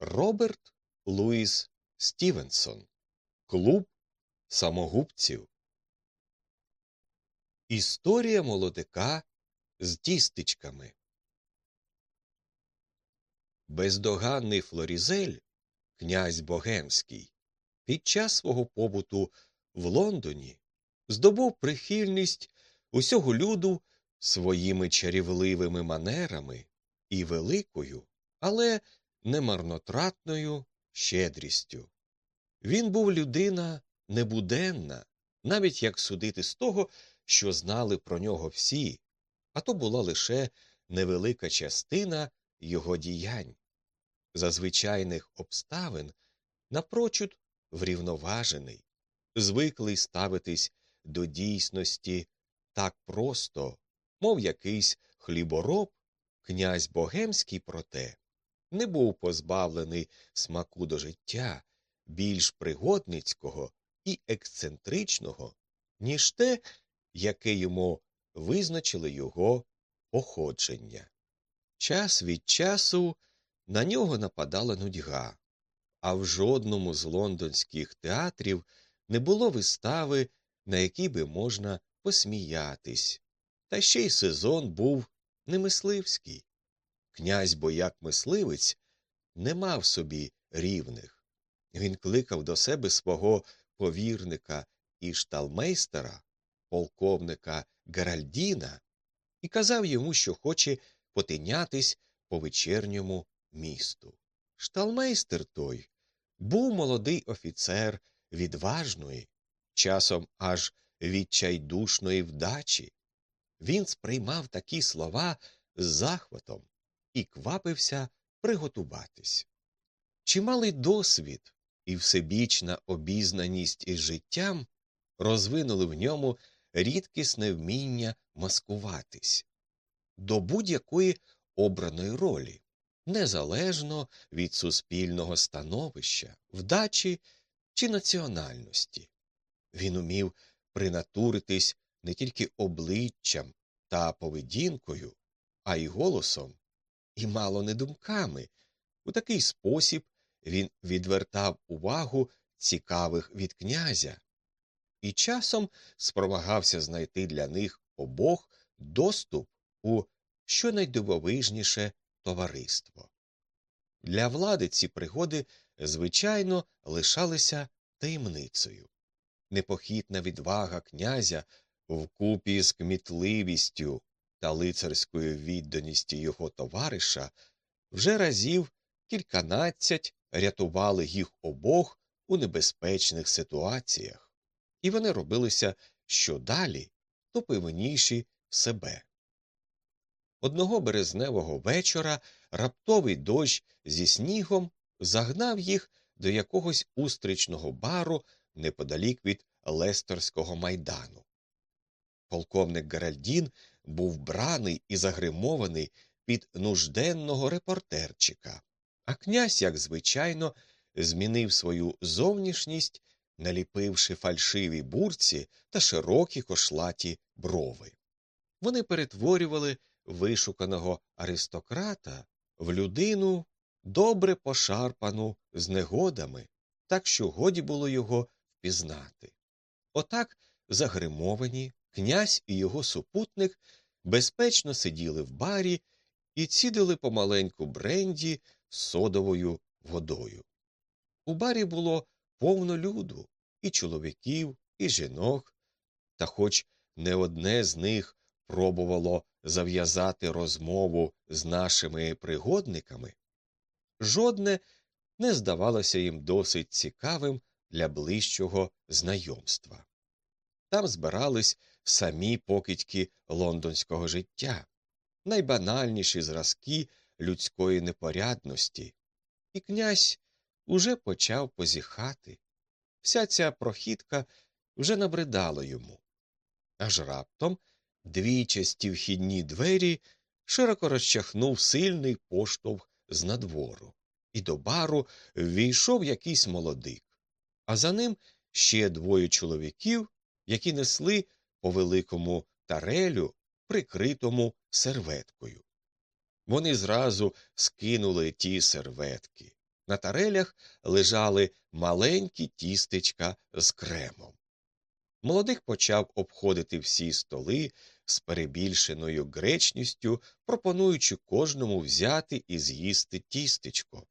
Роберт Луїс Стівенсон Клуб самогубців. Історія молодика з тістечками. Бездоганний Флорізель, князь Богемський, під час свого побуту в Лондоні здобув прихильність усього люду своїми чарівливими манерами і великою, але немарнотратною щедрістю. Він був людина небуденна, навіть як судити з того, що знали про нього всі, а то була лише невелика частина його діянь. За звичайних обставин напрочуд врівноважений, звиклий ставитись до дійсності так просто, мов якийсь хлібороб, князь Богемський, проте, не був позбавлений смаку до життя більш пригодницького і ексцентричного, ніж те, яке йому визначили його походження. Час від часу на нього нападала нудьга, а в жодному з лондонських театрів не було вистави, на якій би можна посміятись. Та ще й сезон був не мисливський. Князь бояк мисливець не мав собі рівних. Він кликав до себе свого повірника і шталмейстера, полковника Геральдіна, і казав йому, що хоче потинятись по вечірньому місту. Шталмейстер той був молодий офіцер відважної, часом аж відчайдушної вдачі. Він сприймав такі слова з захватом і квапився приготуватись. Чималий досвід і всебічна обізнаність із життям розвинули в ньому рідкісне вміння маскуватись до будь-якої обраної ролі, незалежно від суспільного становища, вдачі чи національності. Він умів принатуритись не тільки обличчям та поведінкою, а й голосом, і мало не думками. У такий спосіб він відвертав увагу цікавих від князя і часом спромагався знайти для них обох доступ у щонайдивовижніше товариство. Для влади ці пригоди, звичайно, лишалися таємницею. Непохитна відвага князя вкупі з кмітливістю та лицарською відданістю його товариша вже разів кільканадцять рятували їх обох у небезпечних ситуаціях, і вони робилися що далі, то певніші себе. Одного березневого вечора раптовий дощ зі снігом загнав їх до якогось устричного бару неподалік від Лестерського майдану. Полковник Геральдін був браний і загримований під нужденного репортерчика, а князь, як звичайно, змінив свою зовнішність, наліпивши фальшиві бурці та широкі кошлаті брови. Вони перетворювали вишуканого аристократа в людину добре пошарпану з негодами, так що годі було його впізнати. Отак, загримовані, князь і його супутник безпечно сиділи в барі і цідили помаленьку бренді з содовою водою. У барі було повно люду і чоловіків, і жінок, та хоч не одне з них пробувало зав'язати розмову з нашими пригодниками, жодне не здавалося їм досить цікавим для ближчого знайомства. Там збирались самі покидьки лондонського життя, найбанальніші зразки людської непорядності, і князь уже почав позіхати. Вся ця прохідка вже набридала йому. Аж раптом двічасті вхідні двері широко розчахнув сильний поштовх з надвору, і до бару ввійшов якийсь молодик, а за ним ще двоє чоловіків, які несли по великому тарелю, прикритому серветкою. Вони зразу скинули ті серветки, На тарелях лежали маленькі тістечка з кремом. Молодик почав обходити всі столи з перебільшеною гречністю, пропонуючи кожному взяти і з'їсти тістечко.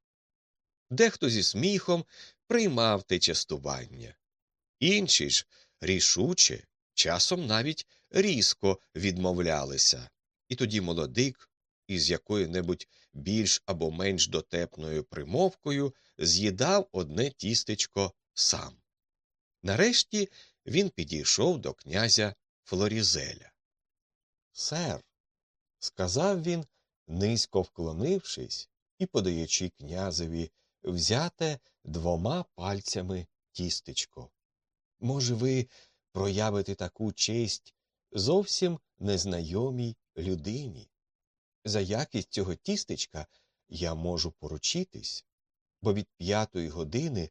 Дехто зі сміхом приймав те частування, інші ж рішуче, часом навіть різко відмовлялися, і тоді молодик із якою небудь більш або менш дотепною примовкою з'їдав одне тістечко сам. Нарешті він підійшов до князя Флорізеля. Сер, сказав він, низько вклонившись і подаючи князеві взяте двома пальцями тістечко. Може, ви проявите таку честь зовсім незнайомій людині? За якість цього тістечка я можу поручитись, бо від п'ятої години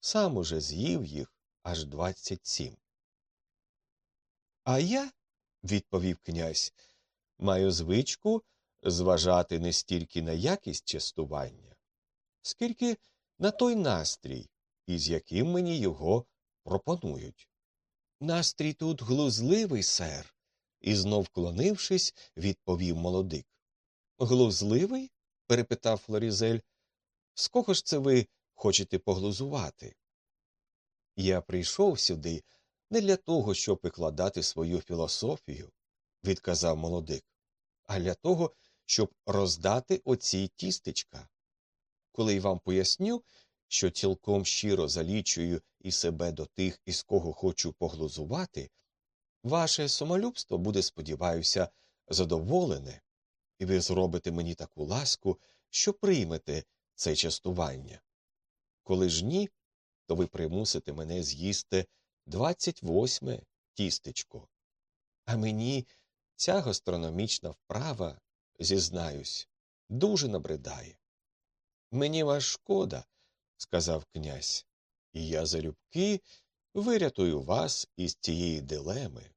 сам уже з'їв їх аж двадцять сім. А я, відповів князь, маю звичку зважати не стільки на якість частування, скільки на той настрій, із яким мені його пропонують. Настрій тут глузливий, сер, і знов вклонившись, відповів молодик. Глузливий? перепитав Флорізель. З кого ж це ви хочете поглузувати? Я прийшов сюди не для того, щоб викладати свою філософію, відказав молодик, а для того, щоб роздати оці тістечка. Коли й вам поясню, що цілком щиро залічую і себе до тих, із кого хочу поглузувати, ваше самолюбство буде, сподіваюся, задоволене, і ви зробите мені таку ласку, що приймете це частування. Коли ж ні, то ви примусите мене з'їсти двадцять восьме тістечко. А мені ця гастрономічна вправа, зізнаюсь, дуже набридає. Мені вас шкода, сказав князь, і я залюбки вирятую вас із цієї дилеми.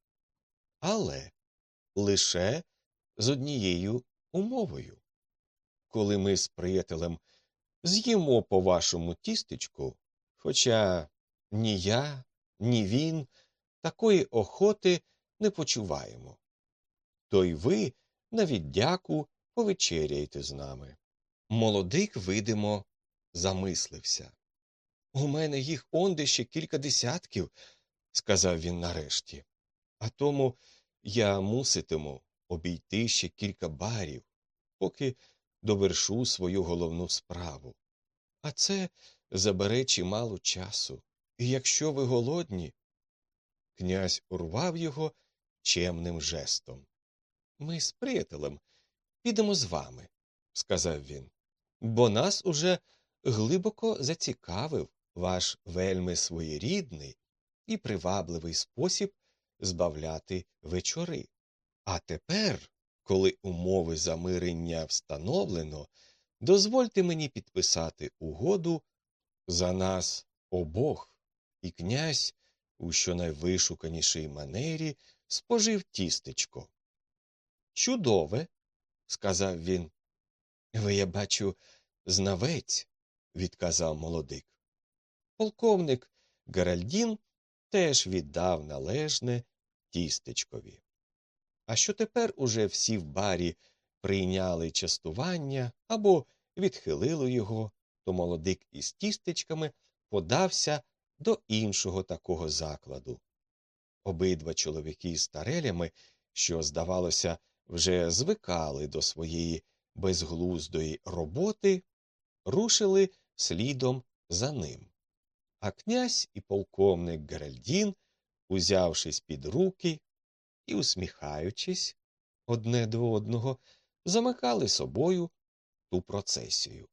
Але лише з однією умовою. Коли ми з приятелем з'їмо по вашому тістечку, хоча ні я, ні він такої охоти не почуваємо, то й ви на віддяку повечеряйте з нами. Молодик, видимо, замислився. У мене їх онде ще кілька десятків, сказав він нарешті, а тому я муситиму обійти ще кілька барів, поки довершу свою головну справу. А це забере чимало часу. І якщо ви голодні. Князь урвав його чемним жестом. Ми з приятелем підемо з вами, сказав він, бо нас уже глибоко зацікавив ваш вельми своєрідний і привабливий спосіб збавляти вечори. А тепер, коли умови замирення встановлено, дозвольте мені підписати угоду за нас обох, і князь у щонайвишуканішій манері спожив тістечко. Чудове, сказав він. Ви, я бачу, знавець, відказав молодик. Полковник Геральдін теж віддав належне тістечкові. А що тепер уже всі в барі прийняли частування або відхилили його, то молодик із тістечками подався до іншого такого закладу. Обидва чоловіки з тарелями, що, здавалося, вже звикали до своєї безглуздої роботи, рушили слідом за ним. А князь і полковник Геральдін, узявшись під руки і усміхаючись одне до одного, замикали собою ту процесію.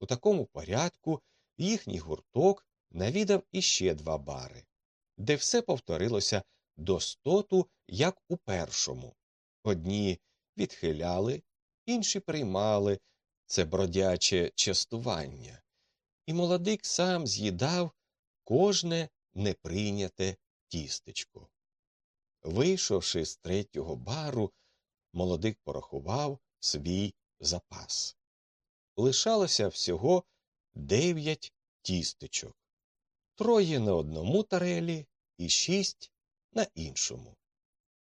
У такому порядку їхній гурток навідав іще два бари, де все повторилося до стоту, як у першому. Одні відхиляли, інші приймали це бродяче частування, і молодик сам з'їдав кожне неприйняте тістечко. Вийшовши з третього бару, молодик порахував свій запас. Лишалося всього дев'ять тістечок, троє на одному тарелі і шість на іншому.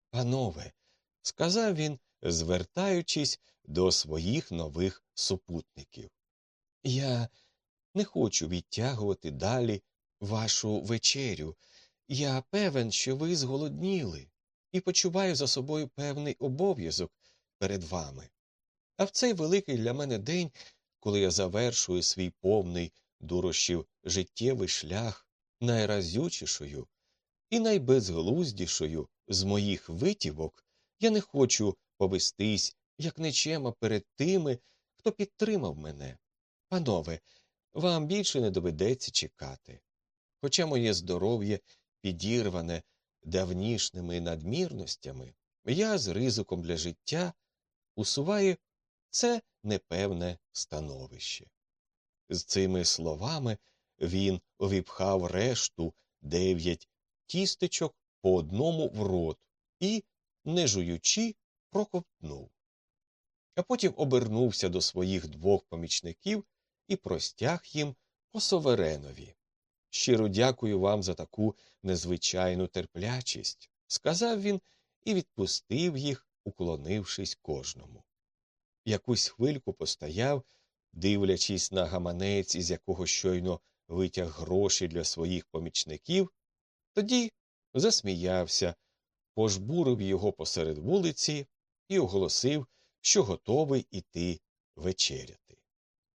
Панове, сказав він, звертаючись до своїх нових супутників, я не хочу відтягувати далі вашу вечерю. Я певен, що ви зголодніли, і почуваю за собою певний обов'язок перед вами. А в цей великий для мене день, коли я завершую свій повний дурощів життєвий шлях найразючішою і найбезглуздішою з моїх витівок, я не хочу повестись, як нечема перед тими, хто підтримав мене. Панове, вам більше не доведеться чекати. Хоча моє здоров'я підірване давнішними надмірностями, я з ризиком для життя усуваю це непевне становище. З цими словами він увіпхав решту дев'ять тістечок по одному в рот і, не жуючи, проковтнув. А потім обернувся до своїх двох помічників і простяг їм по соверенові. Щиро дякую вам за таку незвичайну терплячість, сказав він і відпустив їх, уклонившись кожному. Якусь хвильку постояв, дивлячись на гаманець, із якого щойно витяг гроші для своїх помічників, тоді засміявся, пожбурив його посеред вулиці і оголосив, що готовий іти вечеряти.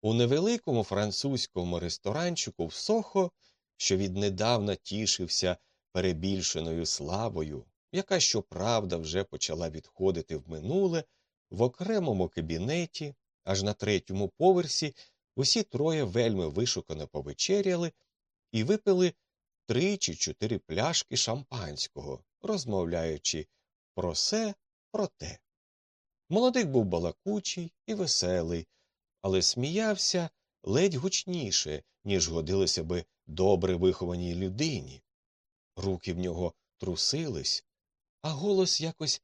У невеликому французькому ресторанчику в Сохо, що віднедавна тішився перебільшеною славою, яка, щоправда, вже почала відходити в минуле, в окремому кабінеті, аж на третьому поверсі, усі троє вельми вишукано повечеряли і випили три чи чотири пляшки шампанського, розмовляючи про се, про те. Молодик був балакучий і веселий, але сміявся ледь гучніше, ніж годилося би добре вихованій людині. Руки в нього трусились, а голос якось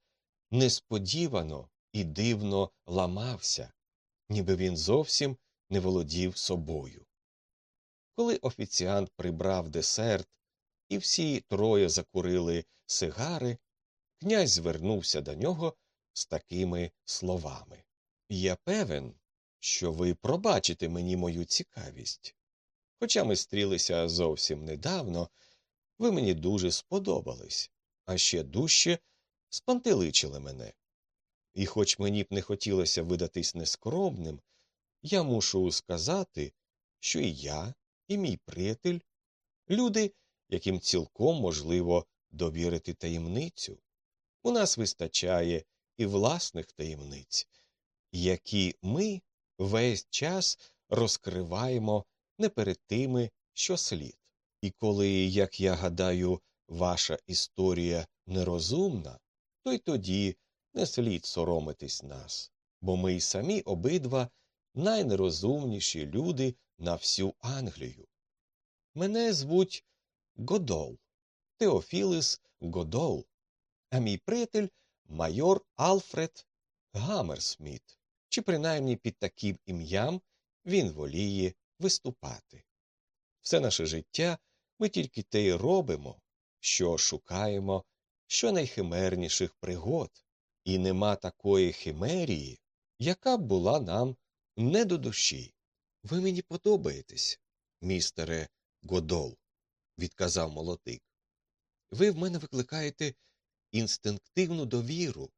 несподівано і дивно ламався, ніби він зовсім не володів собою. Коли офіціант прибрав десерт, і всі троє закурили сигари, князь звернувся до нього з такими словами Я певен, що ви пробачите мені мою цікавість. Хоча ми стрілися зовсім недавно, ви мені дуже сподобались, а ще дужче спантеличили мене. І хоч мені б не хотілося видатись нескромним, я мушу сказати, що і я, і мій приятель люди, яким цілком можливо довірити таємницю. У нас вистачає і власних таємниць, які ми весь час розкриваємо не перед тими, що слід. І коли, як я гадаю, ваша історія нерозумна, то й тоді не слід соромитись нас, бо ми й самі обидва найнерозумніші люди на всю Англію. Мене звуть Годол, Теофілис Годол, а мій приятель майор Алфред Гаммерсміт, чи принаймні під таким ім'ям він воліє виступати. Все наше життя ми тільки те й робимо, що шукаємо щонайхимерніших пригод, і нема такої химерії, яка б була нам не до душі. Ви мені подобаєтесь, містере Годол, відказав молодик. Ви в мене викликаєте інстинктивну довіру,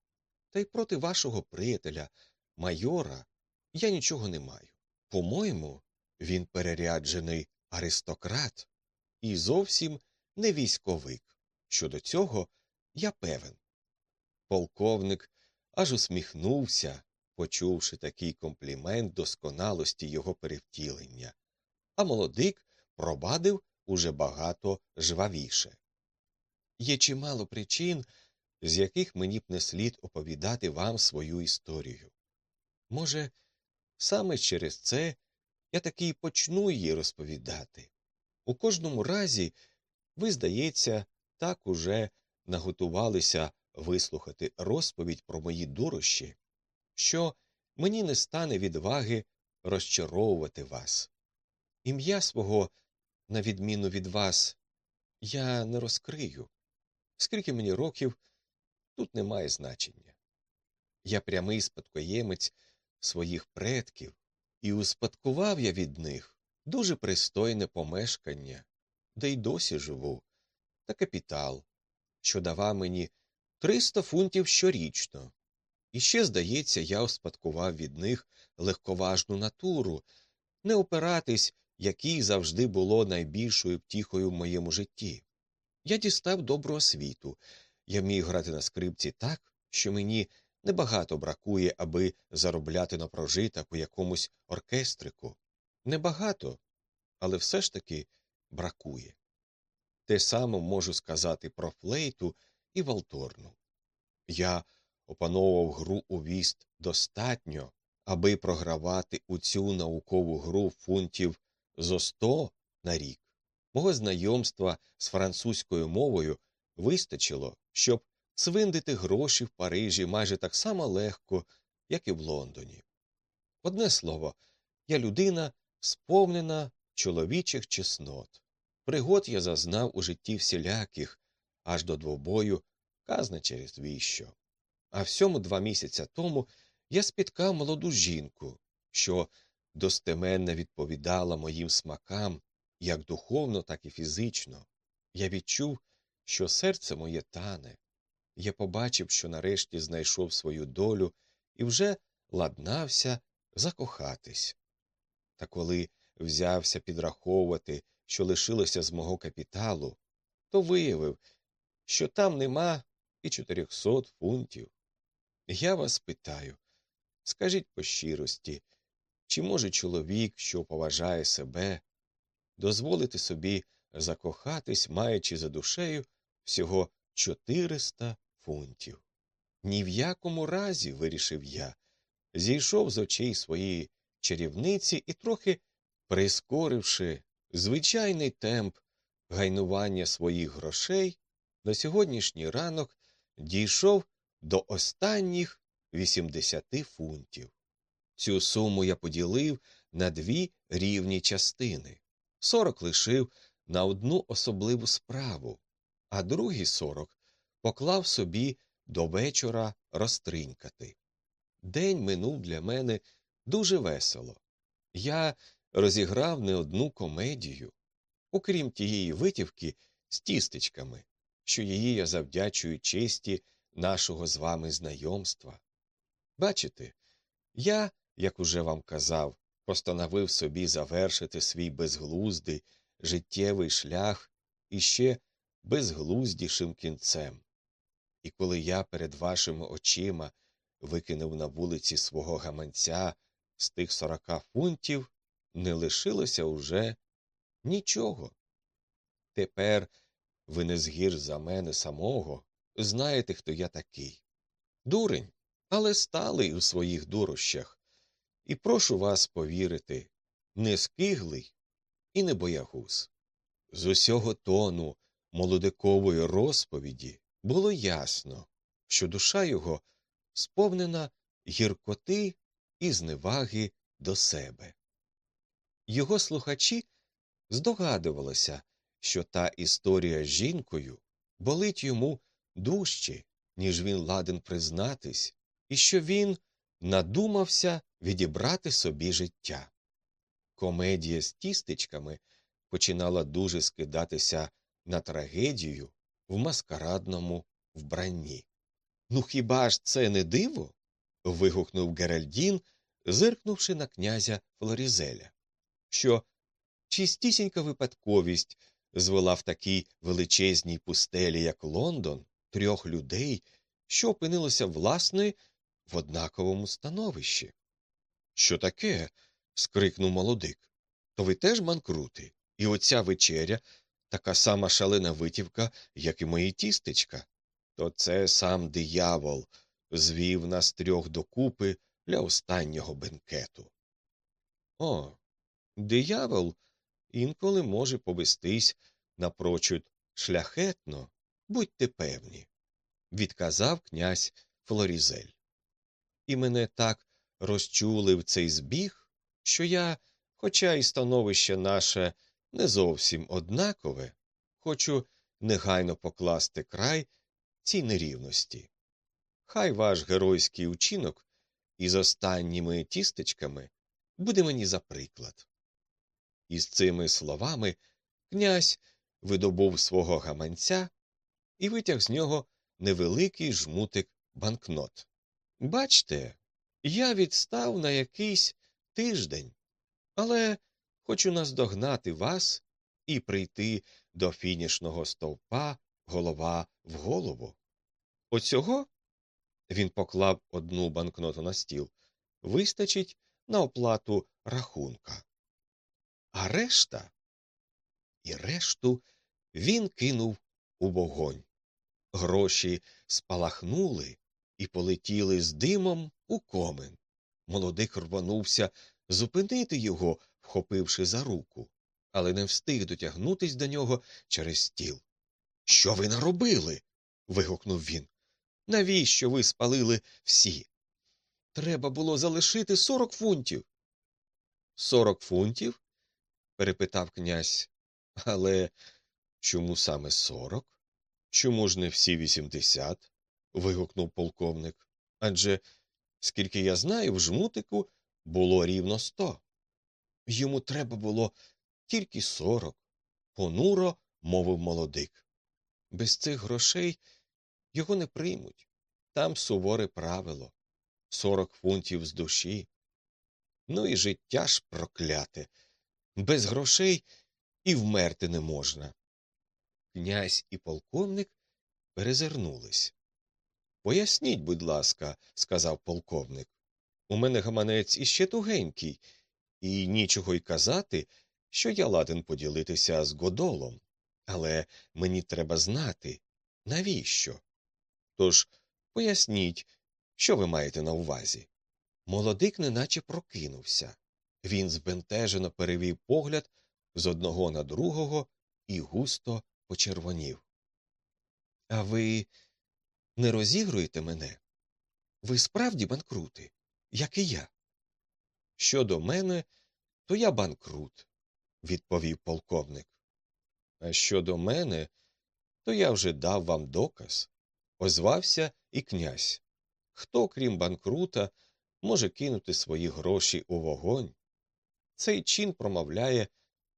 та й проти вашого приятеля, майора, я нічого не маю. По-моєму, він переряджений аристократ і зовсім не військовик. Щодо цього я певен. Полковник аж усміхнувся, почувши такий комплімент досконалості його перевтілення, а молодик пробадив уже багато жвавіше. Є чимало причин, з яких мені б не слід оповідати вам свою історію. Може, саме через це я таки й почну її розповідати. У кожному разі, ви, здається, так уже наготувалися вислухати розповідь про мої дурощі, що мені не стане відваги розчаровувати вас. Ім'я свого, на відміну від вас, я не розкрию. Скільки мені років, тут немає значення. Я прямий спадкоємець своїх предків, і успадкував я від них дуже пристойне помешкання, де й досі живу, та капітал, що давав мені 300 фунтів щорічно. І ще, здається, я успадкував від них легковажну натуру, не опиратись, якій завжди було найбільшою втіхою в моєму житті. Я дістав добру освіту, я міг грати на скрипці так, що мені небагато бракує, аби заробляти на прожиток у якомусь оркестрику. Небагато, але все ж таки бракує. Те саме можу сказати про флейту і валторну. Я опановував гру у віст достатньо, аби програвати у цю наукову гру фунтів зо сто на рік. Мого знайомства з французькою мовою вистачило, щоб цвиндити гроші в Парижі майже так само легко, як і в Лондоні. Одне слово, я людина, сповнена чоловічих чеснот. Пригод я зазнав у житті всіляких, аж до двобою, казна через віщо. А всьому два місяця тому я спіткав молоду жінку, що достеменно відповідала моїм смакам як духовно, так і фізично. Я відчув, що серце моє тане. Я побачив, що нарешті знайшов свою долю і вже ладнався закохатись. Та коли взявся підраховувати, що лишилося з мого капіталу, то виявив, що там нема і чотирьохсот фунтів. Я вас питаю скажіть по щирості, чи може чоловік, що поважає себе, дозволити собі закохатись, маючи за душею всього 400 фунтів? Ні в якому разі, вирішив я, зійшов з очей своєї чарівниці і, трохи прискоривши звичайний темп гайнування своїх грошей, на сьогоднішній ранок дійшов до останніх 80 фунтів. Цю суму я поділив на дві рівні частини. Сорок лишив на одну особливу справу, а другі сорок поклав собі до вечора розтринькати. День минув для мене дуже весело. Я розіграв не одну комедію, окрім тієї витівки з тістечками, що її я завдячую честі нашого з вами знайомства. Бачите, я, як уже вам казав, постановив собі завершити свій безглуздий життєвий шлях іще безглуздішим кінцем. І коли я перед вашими очима викинув на вулиці свого гаманця з тих сорока фунтів, не лишилося уже нічого. Тепер ви не згірш за мене самого знаєте, хто я такий. Дурень, але сталий у своїх дурощах. І прошу вас повірити не скиглий і не боягуз. З усього тону молодикової розповіді було ясно, що душа його сповнена гіркоти і зневаги до себе. Його слухачі здогадувалися, що та історія з жінкою болить йому дужче, ніж він ладен признатись, і що він надумався відібрати собі життя. Комедія з тістечками починала дуже скидатися на трагедію в маскарадному вбранні. Ну, хіба ж це не диво? вигукнув Геральдін, зиркнувши на князя Флорізеля, що чистісінька випадковість звела в такій величезній пустелі, як Лондон, трьох людей, що опинилося власне в однаковому становищі. Що таке? скрикнув молодик. То ви теж банкрути, і оця вечеря така сама шалена витівка, як і мої тістечка. То це сам диявол звів нас трьох докупи для останнього бенкету. О, диявол інколи може повестись напрочуд шляхетно, будьте певні, відказав князь Флорізель. І мене так розчулив цей збіг, що я хоча і становище наше не зовсім однакове, хочу негайно покласти край цій нерівності. Хай ваш геройський учинок із останніми тістечками буде мені за приклад. Із цими словами князь видобув свого гаманця і витяг з нього невеликий жмутик банкнот. Бачте, я відстав на якийсь тиждень, але хочу наздогнати вас і прийти до фінішного стовпа голова в голову. Оцього він поклав одну банкноту на стіл, вистачить на оплату рахунка. А решта і решту він кинув у вогонь. Гроші спалахнули і полетіли з димом у комен. Молодик рвонувся зупинити його, вхопивши за руку, але не встиг дотягнутись до нього через стіл. Що ви наробили? вигукнув він. Навіщо ви спалили всі? Треба було залишити сорок фунтів. Сорок фунтів? перепитав князь. Але чому саме сорок? Чому ж не всі вісімдесят? вигукнув полковник. Адже, скільки я знаю, в жмутику було рівно сто. Йому треба було тільки сорок, понуро мовив молодик. Без цих грошей його не приймуть. Там суворе правило сорок фунтів з душі. Ну і життя ж прокляте. Без грошей і вмерти не можна. Князь і полковник перезирнулись. Поясніть, будь ласка, сказав полковник. У мене гаманець іще тугенький, і нічого й казати, що я ладен поділитися з Годолом. Але мені треба знати, навіщо? Тож поясніть, що ви маєте на увазі. Молодик неначе прокинувся. Він збентежено перевів погляд з одного на другого і густо почервонів. А ви не розігруєте мене? Ви справді банкрути, як і я. Щодо мене, то я банкрут, відповів полковник. А щодо мене, то я вже дав вам доказ. Озвався і князь. Хто, крім банкрута, може кинути свої гроші у вогонь? Цей чин промовляє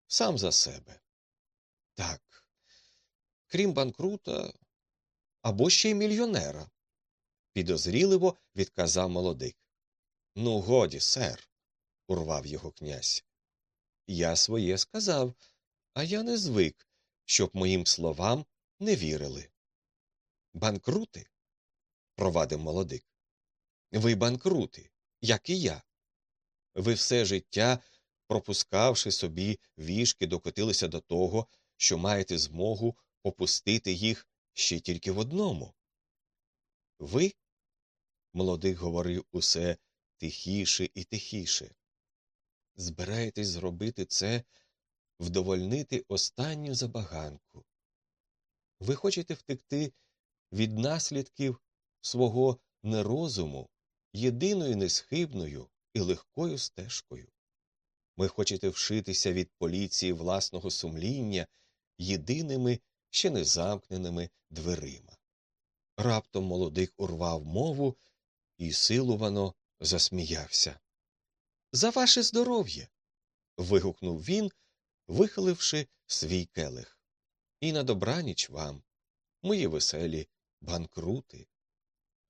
сам за себе. Так, крім банкрута або ще й мільйонера, підозріливо відказав молодик. Ну, годі, сер, урвав його князь. Я своє сказав, а я не звик, щоб моїм словам не вірили. Банкрути? провадив молодик. Ви банкрути, як і я. Ви все життя, пропускавши собі вішки, докотилися до того, що маєте змогу попустити їх ще тільки в одному. Ви, молодик говорив усе тихіше і тихіше, збираєтесь зробити це, вдовольнити останню забаганку. Ви хочете втекти від наслідків свого нерозуму єдиною несхибною і легкою стежкою. Ви хочете вшитися від поліції власного сумління єдиними ще не замкненими дверима. Раптом молодик урвав мову і силувано засміявся. За ваше здоров'я. вигукнув він, вихиливши свій келих. І на добраніч вам, мої веселі банкрути.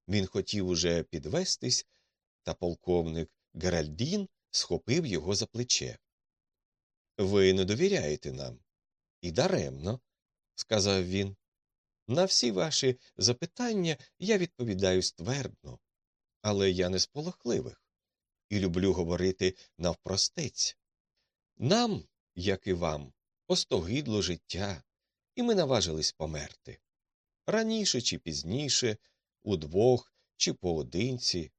Він хотів уже підвестись, та полковник Геральдін схопив його за плече. Ви не довіряєте нам. І даремно, сказав він. На всі ваші запитання я відповідаю ствердно, але я не з полохливих і люблю говорити навпростець. Нам, як і вам, остогидло життя, і ми наважились померти. Раніше чи пізніше, удвох чи поодинці,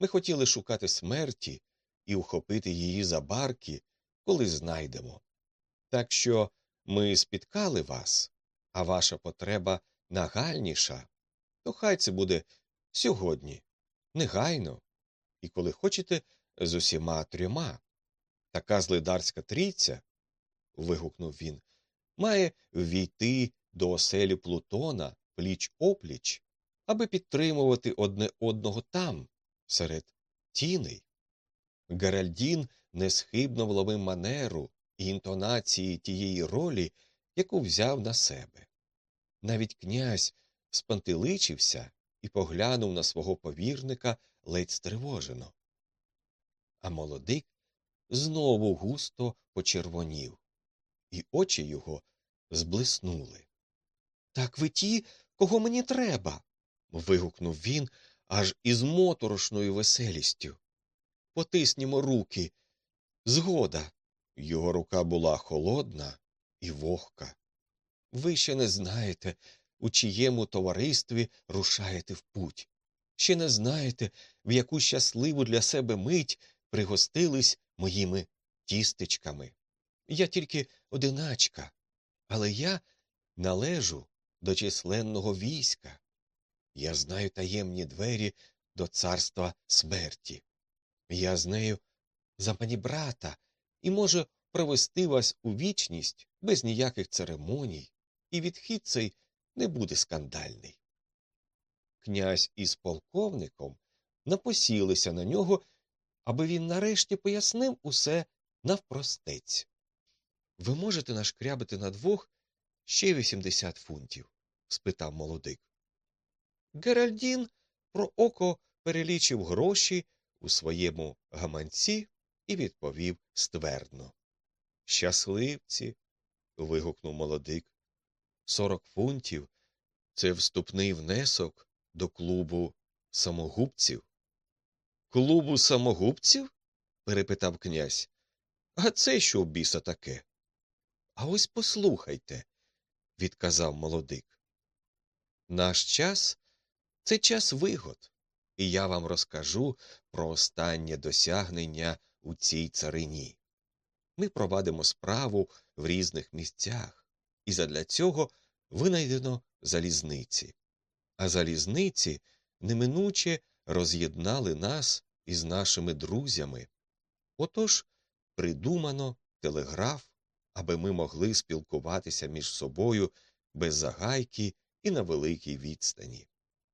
ми хотіли шукати смерті і ухопити її за барки, коли знайдемо. Так що ми спіткали вас, а ваша потреба нагальніша, то хай це буде сьогодні, негайно, і коли хочете з усіма трьома. Така злидарська трійця, вигукнув він, має ввійти до оселі Плутона пліч опліч, аби підтримувати одне одного там, серед тіней. Геральдін несхибно вловив манеру і інтонації тієї ролі, яку взяв на себе. Навіть князь спантеличився і поглянув на свого повірника ледь стривожено. А молодик знову густо почервонів, і очі його зблиснули. Так ви ті, кого мені треба. вигукнув він аж із моторошною веселістю. Потиснімо руки. Згода. Його рука була холодна і вогка. Ви ще не знаєте, у чиєму товаристві рушаєте в путь. Ще не знаєте, в яку щасливу для себе мить пригостились моїми тістечками. Я тільки одиначка, але я належу до численного війська. Я знаю таємні двері до царства смерті. Я з нею за пані брата і можу провести вас у вічність без ніяких церемоній, і відхід цей не буде скандальний. Князь із полковником напосілися на нього, аби він нарешті пояснив усе навпростець. Ви можете нашкрябити на двох ще вісімдесят фунтів? спитав молодик. Геральдін про око перелічив гроші у своєму гаманці і відповів ствердно. Щасливці. вигукнув молодик. Сорок фунтів це вступний внесок до клубу самогубців. Клубу самогубців? перепитав князь. А це що в біса таке? А ось послухайте, відказав молодик. Наш час це час вигод, і я вам розкажу про останнє досягнення у цій царині. Ми провадимо справу в різних місцях, і задля цього винайдено залізниці. А залізниці неминуче роз'єднали нас із нашими друзями. Отож придумано телеграф, аби ми могли спілкуватися між собою без загайки і на великій відстані.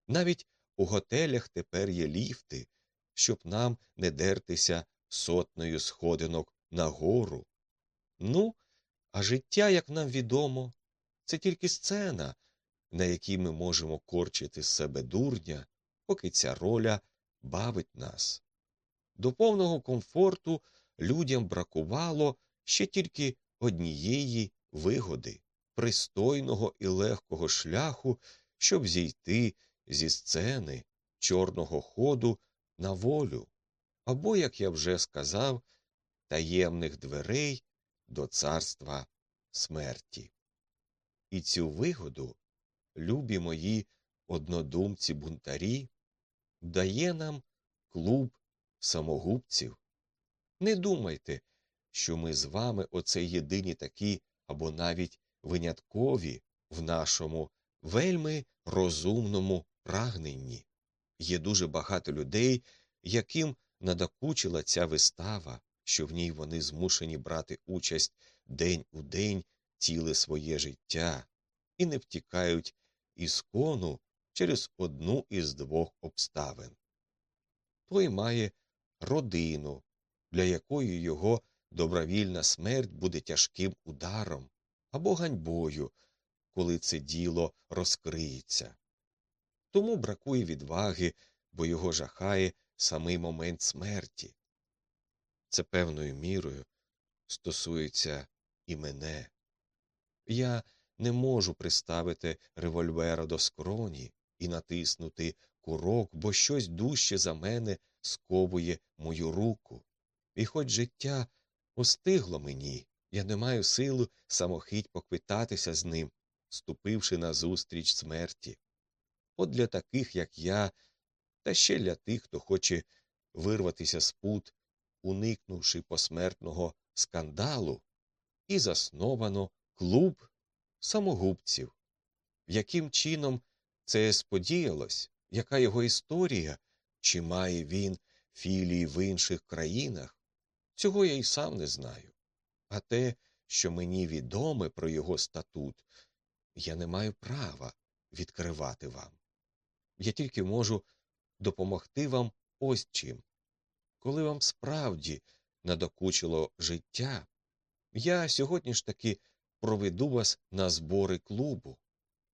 Навіть у готелях тепер є ліфти, щоб нам не дертися сотнею сходинок нагору. Ну, а життя, як нам відомо, це тільки сцена, на якій ми можемо корчити з себе дурня, поки ця роля бавить нас. До повного комфорту людям бракувало ще тільки однієї вигоди, пристойного і легкого шляху, щоб зійти зі сцени чорного ходу на волю, або, як я вже сказав, таємних дверей до царства смерті. І цю вигоду, любі мої однодумці бунтарі, дає нам клуб самогубців. Не думайте, що ми з вами оце єдині такі або навіть виняткові в нашому вельми розумному прагненні. Є дуже багато людей, яким надокучила ця вистава, що в ній вони змушені брати участь день у день ціле своє життя і не втікають із кону через одну із двох обставин. Той має родину, для якої його добровільна смерть буде тяжким ударом або ганьбою, коли це діло розкриється. Тому бракує відваги, бо його жахає самий момент смерті. Це певною мірою стосується і мене. Я не можу приставити револьвера до скроні і натиснути курок, бо щось дужче за мене сковує мою руку. І хоч життя остигло мені, я не маю силу самохить поквитатися з ним, ступивши назустріч смерті. От для таких, як я, та ще для тих, хто хоче вирватися з пут, уникнувши посмертного скандалу, і засновано клуб самогубців. Яким чином це сподіялось, яка його історія, чи має він філії в інших країнах? цього я й сам не знаю. А те, що мені відоме про його статут, я не маю права відкривати вам. Я тільки можу допомогти вам ось чим. Коли вам справді надокучило життя, я сьогодні ж таки проведу вас на збори клубу.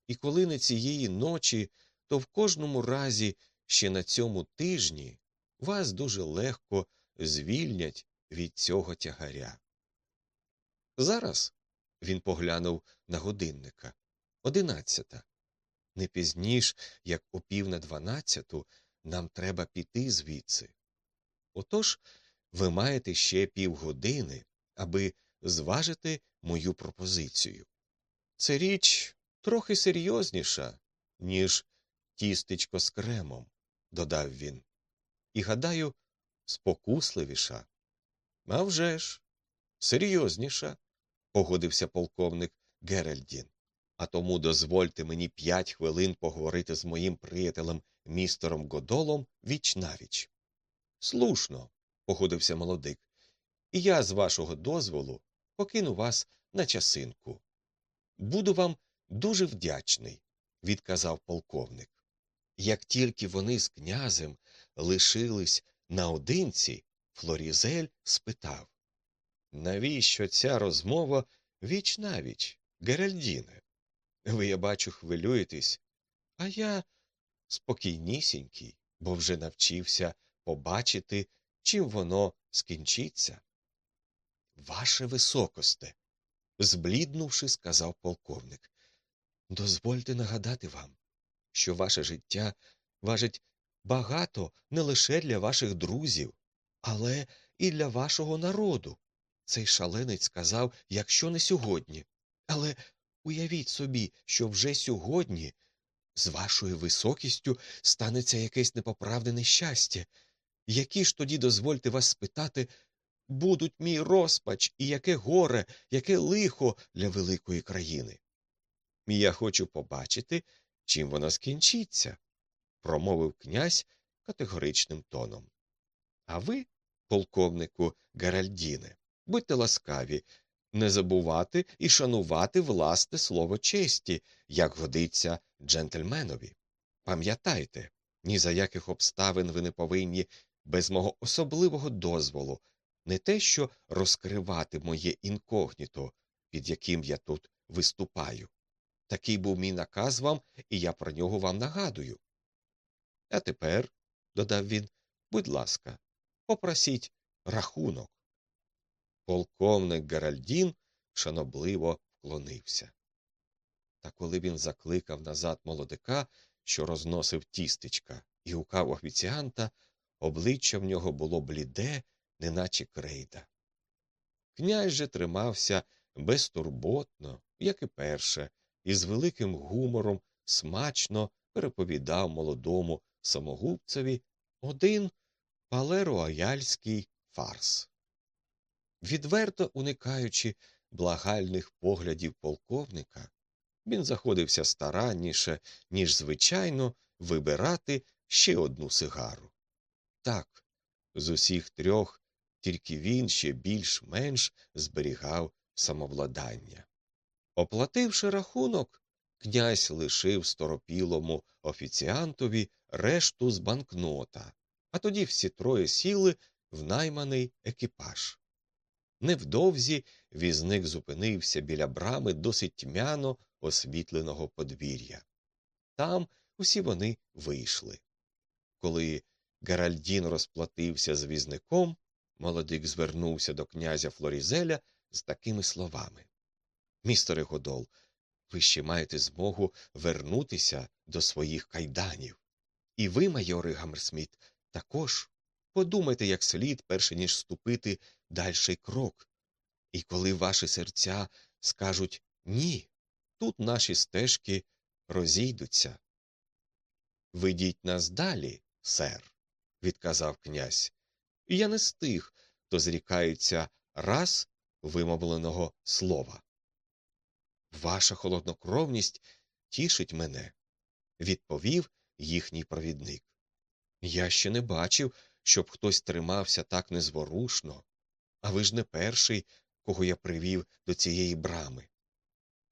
І коли не цієї ночі, то в кожному разі ще на цьому тижні вас дуже легко звільнять від цього тягаря. Зараз він поглянув на годинника одинадцята. Не пізніш, як о пів на дванадцяту, нам треба піти звідси. Отож, ви маєте ще півгодини, аби зважити мою пропозицію. Це річ трохи серйозніша, ніж тістечко з кремом, додав він. І, гадаю, спокусливіша. «А вже ж, серйозніша, погодився полковник Геральдін. А тому дозвольте мені п'ять хвилин поговорити з моїм приятелем містером Годолом віч навіч. Слушно, погодився молодик, і я, з вашого дозволу, покину вас на часинку. Буду вам дуже вдячний, відказав полковник. Як тільки вони з князем лишились наодинці, Флорізель спитав Навіщо ця розмова віч навіч, Геральдіне? Ви, я бачу, хвилюєтесь, а я спокійнісінький, бо вже навчився побачити, чим воно скінчиться. Ваше високосте, збліднувши, сказав полковник, дозвольте нагадати вам, що ваше життя важить багато не лише для ваших друзів, але і для вашого народу. Цей шаленець сказав, якщо не сьогодні. Але уявіть собі, що вже сьогодні з вашою високістю станеться якесь непоправне нещастя. Які ж тоді, дозвольте вас спитати, будуть мій розпач і яке горе, яке лихо для великої країни? Я хочу побачити, чим воно скінчиться, промовив князь категоричним тоном. А ви, полковнику Гаральдіне, будьте ласкаві, не забувати і шанувати власне слово честі, як годиться джентльменові. Пам'ятайте, ні за яких обставин ви не повинні без мого особливого дозволу не те, що розкривати моє інкогніто, під яким я тут виступаю. Такий був мій наказ вам, і я про нього вам нагадую. А тепер, додав він, будь ласка, попросіть рахунок. Полковник Гаральдін шанобливо вклонився. Та коли він закликав назад молодика, що розносив тістечка, і гукав офіціанта, обличчя в нього було бліде, неначе крейда. Князь же тримався безтурботно, як і перше, і з великим гумором смачно переповідав молодому самогубцеві один палероаяльський фарс. Відверто уникаючи благальних поглядів полковника, він заходився старанніше, ніж звичайно, вибирати ще одну сигару. Так, з усіх трьох тільки він ще більш-менш зберігав самовладання. Оплативши рахунок, князь лишив сторопілому офіціантові решту з банкнота, а тоді всі троє сіли в найманий екіпаж. Невдовзі візник зупинився біля брами досить тьмяно освітленого подвір'я. Там усі вони вийшли. Коли Гаральдін розплатився з візником, молодик звернувся до князя Флорізеля з такими словами Містере Годол, ви ще маєте змогу вернутися до своїх кайданів. І ви, майоре Гаммерсміт, також подумайте як слід, перше ніж ступити дальший крок. І коли ваші серця скажуть ні, тут наші стежки розійдуться. Ведіть нас далі, сер, відказав князь, я не з тих, хто зрікається раз вимовленого слова. Ваша холоднокровність тішить мене, відповів їхній провідник. Я ще не бачив, щоб хтось тримався так незворушно, А ви ж не перший, кого я привів до цієї брами.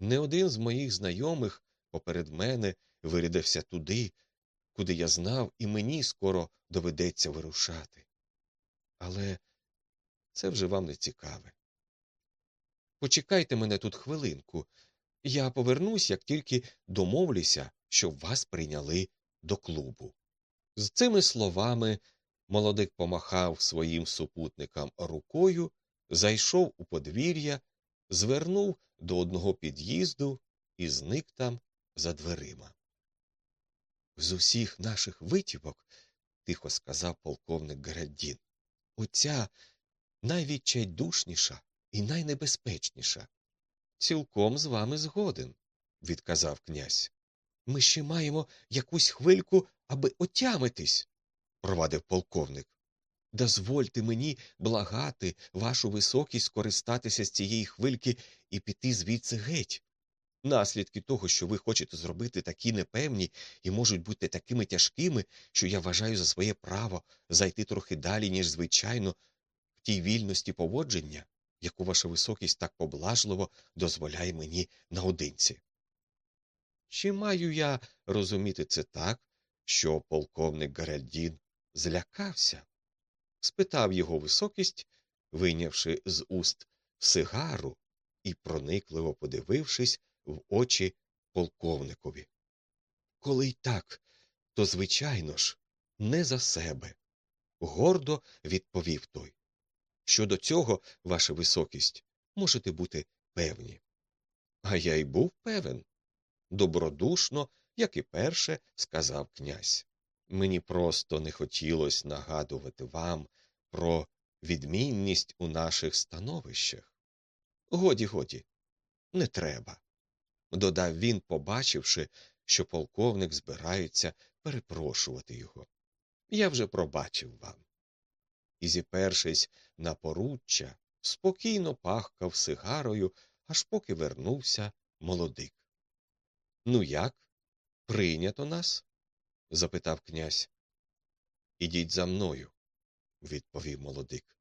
Не один з моїх знайомих поперед мене вирядився туди, куди я знав, і мені скоро доведеться вирушати. Але це вже вам не цікаве. Почекайте мене тут хвилинку. Я повернусь, як тільки домовлюся, щоб вас прийняли до клубу. З цими словами молодик помахав своїм супутникам рукою, зайшов у подвір'я, звернув до одного під'їзду і зник там за дверима. З усіх наших витівок, тихо сказав полковник Гераддін, оця найвідчайдушніша і найнебезпечніша. Цілком з вами згоден, відказав князь. Ми ще маємо якусь хвильку, аби отямитись, провадив полковник. Дозвольте мені благати вашу високість скористатися з цієї хвильки і піти звідси геть. Наслідки того, що ви хочете зробити, такі непевні і можуть бути такими тяжкими, що я вважаю за своє право зайти трохи далі, ніж звичайно, в тій вільності поводження, яку ваша високість так поблажливо дозволяє мені наодинці. Чи маю я розуміти це так, що полковник Гаральдін злякався? спитав його високість, вийнявши з уст сигару і проникливо подивившись в очі полковникові. Коли й так, то, звичайно ж, не за себе, гордо відповів той. Щодо цього, ваша високість, можете бути певні. А я й був певен. Добродушно, як і перше, сказав князь. Мені просто не хотілося нагадувати вам про відмінність у наших становищах. Годі, годі, не треба, додав він, побачивши, що полковник збирається перепрошувати його. Я вже пробачив вам. І, зіпершись на поруччя, спокійно пахкав сигарою, аж поки вернувся молодик. Ну, як? Прийнято нас? запитав князь. Ідіть за мною, відповів молодик.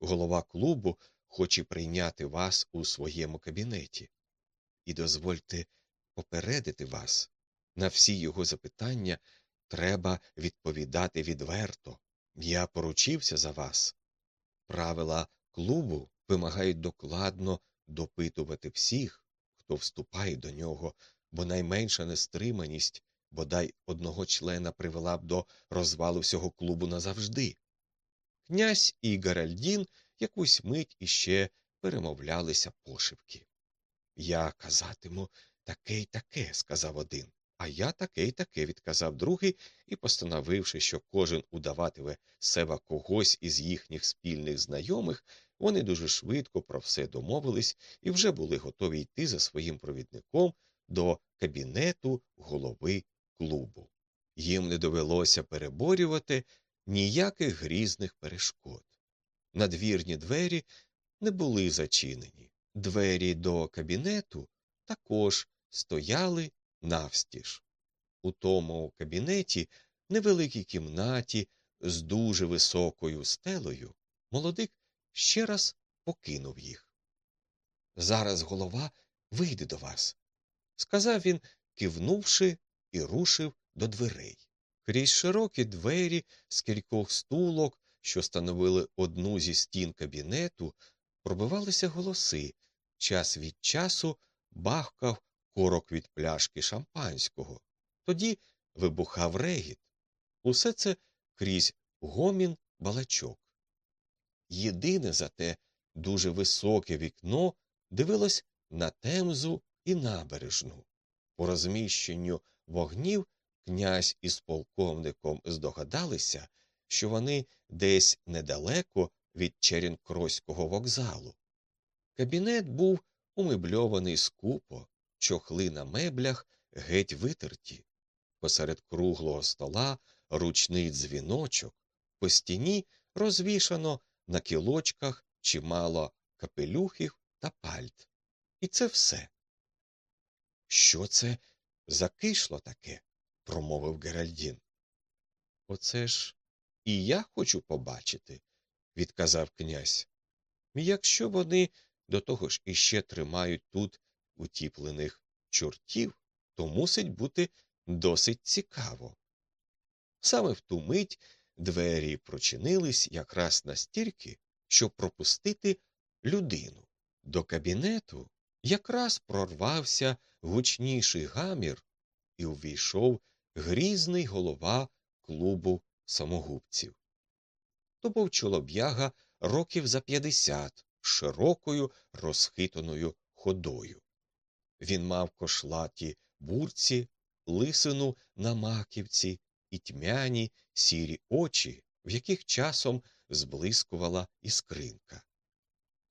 Голова клубу хоче прийняти вас у своєму кабінеті. І дозвольте попередити вас. На всі його запитання треба відповідати відверто. Я поручився за вас. Правила клубу вимагають докладно допитувати всіх, хто вступає до нього, бо найменша нестриманість бодай одного члена привела б до розвалу всього клубу назавжди. Князь і Гаральдін якусь мить іще перемовлялися пошепки. Я казатиму таке й таке, сказав один, а я таке й таке, відказав другий і, постановивши, що кожен удаватиме себе когось із їхніх спільних знайомих, вони дуже швидко про все домовились і вже були готові йти за своїм провідником до кабінету голови клубу. Їм не довелося переборювати ніяких грізних перешкод. Надвірні двері не були зачинені, двері до кабінету також стояли навстіж. У тому кабінеті, невеликій кімнаті з дуже високою стелею, молодик ще раз покинув їх. Зараз голова вийде до вас, сказав він, кивнувши і рушив до дверей. Крізь широкі двері з кількох стулок, що становили одну зі стін кабінету, пробивалися голоси. Час від часу бахкав корок від пляшки шампанського. Тоді вибухав регіт. Усе це крізь гомін балачок. Єдине зате дуже високе вікно дивилось на темзу і набережну. По розміщенню вогнів князь із полковником здогадалися, що вони десь недалеко від Черінкроського вокзалу. Кабінет був умебльований скупо, чохли на меблях геть витерті. Посеред круглого стола ручний дзвіночок, по стіні розвішано на кілочках чимало капелюхів та пальт. І це все. Що це закишло таке? промовив Геральдін. Оце ж і я хочу побачити, відказав князь. Якщо вони до того ж іще тримають тут утіплених чортів, то мусить бути досить цікаво. Саме в ту мить двері прочинились якраз настільки, щоб пропустити людину. До кабінету якраз прорвався гучніший гамір і увійшов грізний голова клубу самогубців. То був чолоб'яга років за п'ятдесят широкою розхитаною ходою. Він мав кошлаті бурці, лисину на маківці і тьмяні сірі очі, в яких часом зблискувала іскринка.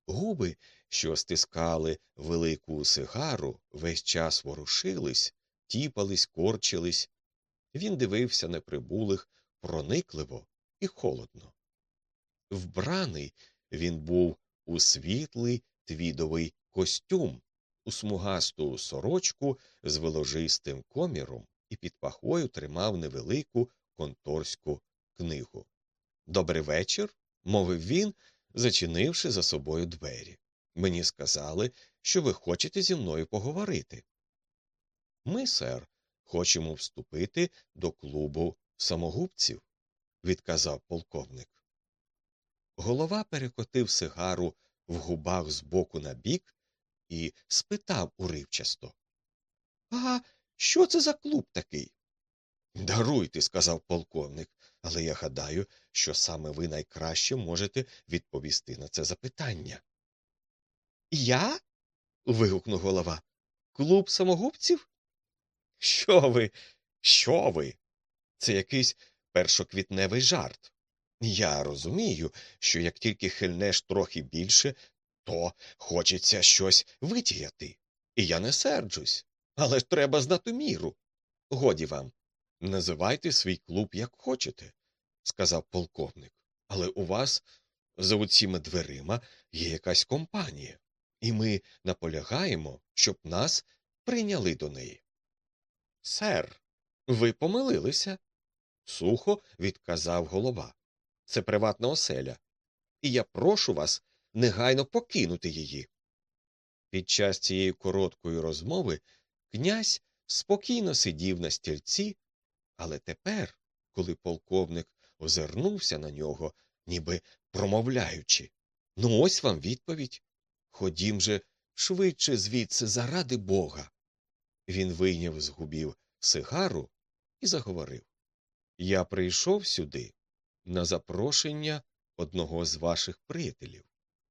Губи, що стискали велику сигару, весь час ворушились, тіпались, корчились. Він дивився на прибулих проникливо і холодно. Вбраний він був у світлий твідовий костюм, у смугасту сорочку з веложистим коміром і під пахою тримав невелику конторську книгу. Добрий вечір, мовив він, зачинивши за собою двері. Мені сказали, що ви хочете зі мною поговорити. Ми, сер, хочемо вступити до клубу самогубців, відказав полковник. Голова перекотив сигару в губах з боку на бік і спитав уривчасто. А що це за клуб такий? Даруйте, сказав полковник, але я гадаю, що саме ви найкраще можете відповісти на це запитання. Я? вигукнув голова. Клуб самогубців? Що ви? Що ви? Це якийсь першоквітневий жарт. Я розумію, що як тільки хильнеш трохи більше, то хочеться щось витіяти. І я не серджусь. Але ж треба знати міру. Годі вам. Називайте свій клуб як хочете, сказав полковник. Але у вас за оціми дверима є якась компанія, і ми наполягаємо, щоб нас прийняли до неї. Сер, ви помилилися, сухо відказав голова. Це приватна оселя, і я прошу вас негайно покинути її. Під час цієї короткої розмови князь спокійно сидів на стільці, але тепер, коли полковник озирнувся на нього, ніби промовляючи, ну ось вам відповідь. Ходім же швидше звідси заради бога. Він вийняв з губів сигару і заговорив Я прийшов сюди на запрошення одного з ваших приятелів.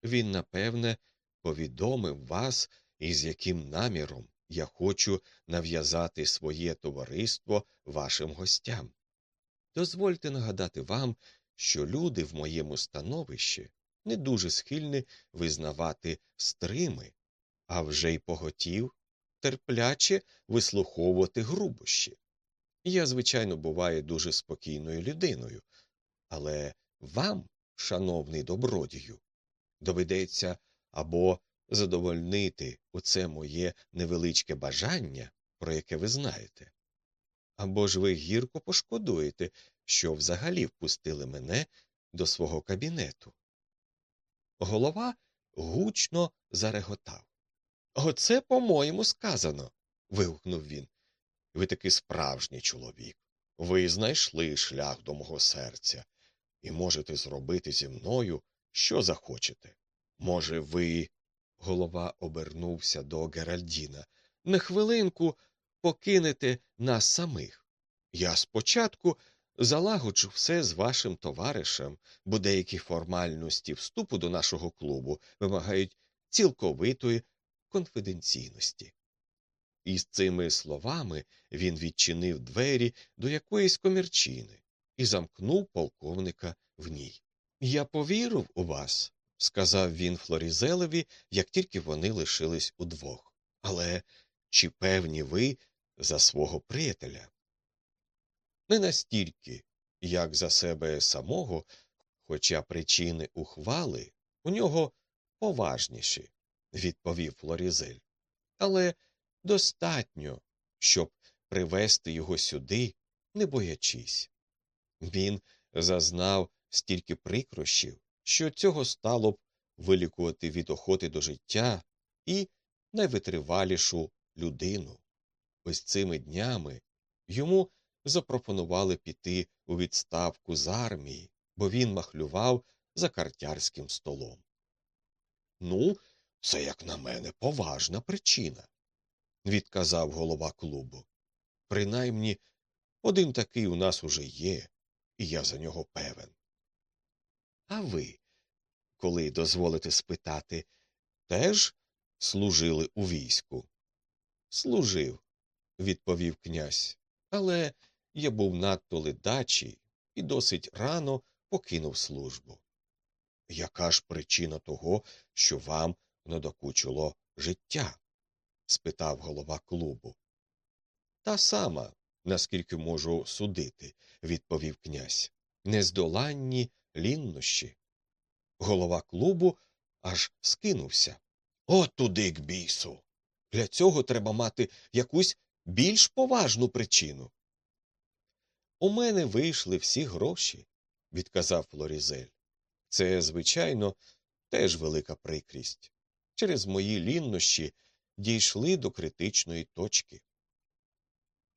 Він, напевне, повідомив вас, із яким наміром я хочу нав'язати своє товариство вашим гостям. Дозвольте нагадати вам, що люди в моєму становищі не дуже схильні визнавати стрими, а вже й поготів терпляче вислуховувати грубощі. Я, звичайно, буваю дуже спокійною людиною, але вам, шановний добродію, доведеться або задовольнити оце моє невеличке бажання, про яке ви знаєте, або ж ви гірко пошкодуєте, що взагалі впустили мене до свого кабінету. Голова гучно зареготав. Оце, по-моєму, сказано. вигукнув він. Ви таки справжній чоловік. Ви знайшли шлях до мого серця і можете зробити зі мною, що захочете. Може, ви. Голова обернувся до Геральдіна. На хвилинку покинете нас самих. Я спочатку залагоджу все з вашим товаришем, бо деякі формальності вступу до нашого клубу вимагають цілковитої конфіденційності. І з цими словами він відчинив двері до якоїсь комірчини і замкнув полковника в ній. Я повірив у вас, сказав він Флорізелеві, як тільки вони лишились удвох. Але чи певні ви за свого приятеля? Не настільки, як за себе самого, хоча причини ухвали у нього поважніші, відповів Флорізель. Але достатньо, щоб привести його сюди, не боячись. Він зазнав стільки прикрощів, що цього стало б вилікувати від охоти до життя і найвитривалішу людину. Ось цими днями йому запропонували піти у відставку з армії, бо він махлював за картярським столом. Ну, це, як на мене, поважна причина, відказав голова клубу. Принаймні, один такий у нас уже є, і я за нього певен. А ви, коли дозволите спитати, теж служили у війську? Служив, відповів князь, але я був надто ледачий і досить рано покинув службу. Яка ж причина того, що вам надокучило життя? спитав голова клубу. Та сама, наскільки можу судити, відповів князь. Нездоланні ліннощі. Голова клубу аж скинувся. От туди к бісу. Для цього треба мати якусь більш поважну причину. У мене вийшли всі гроші, відказав Флорізель. Це, звичайно, теж велика прикрість. Через мої ліннощі дійшли до критичної точки.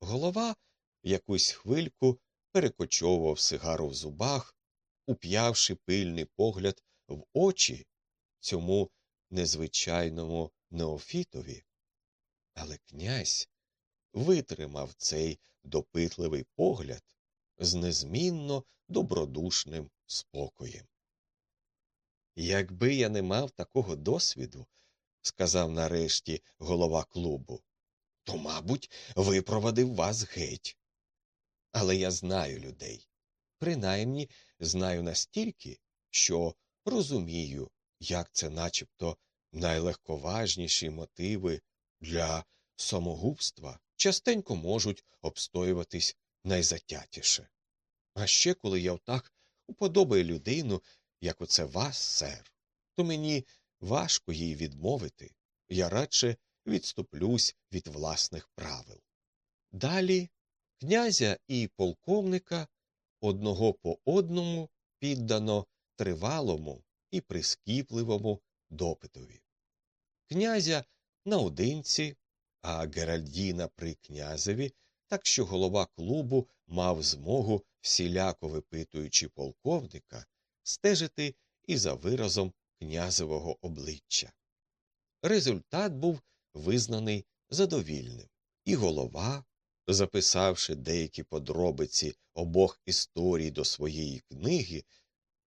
Голова якусь хвильку перекочовував сигару в зубах, уп'явши пильний погляд в очі цьому незвичайному неофітові. Але князь витримав цей допитливий погляд з незмінно добродушним спокоєм. Якби я не мав такого досвіду, сказав нарешті голова клубу, то, мабуть, випровадив вас геть. Але я знаю людей. Принаймні знаю настільки, що розумію, як це начебто найлегковажніші мотиви для самогубства частенько можуть обстоюватись найзатятіше. А ще коли я отак уподобаю людину, як оце вас, сер, то мені важко їй відмовити, я радше відступлюсь від власних правил. Далі князя і полковника одного по одному піддано тривалому і прискіпливому допитові. Князя наодинці, а Геральдіна при князеві, так що голова клубу мав змогу, всіляко випитуючи полковника, стежити і за виразом князевого обличчя. Результат був визнаний задовільним, і голова, записавши деякі подробиці обох історій до своєї книги,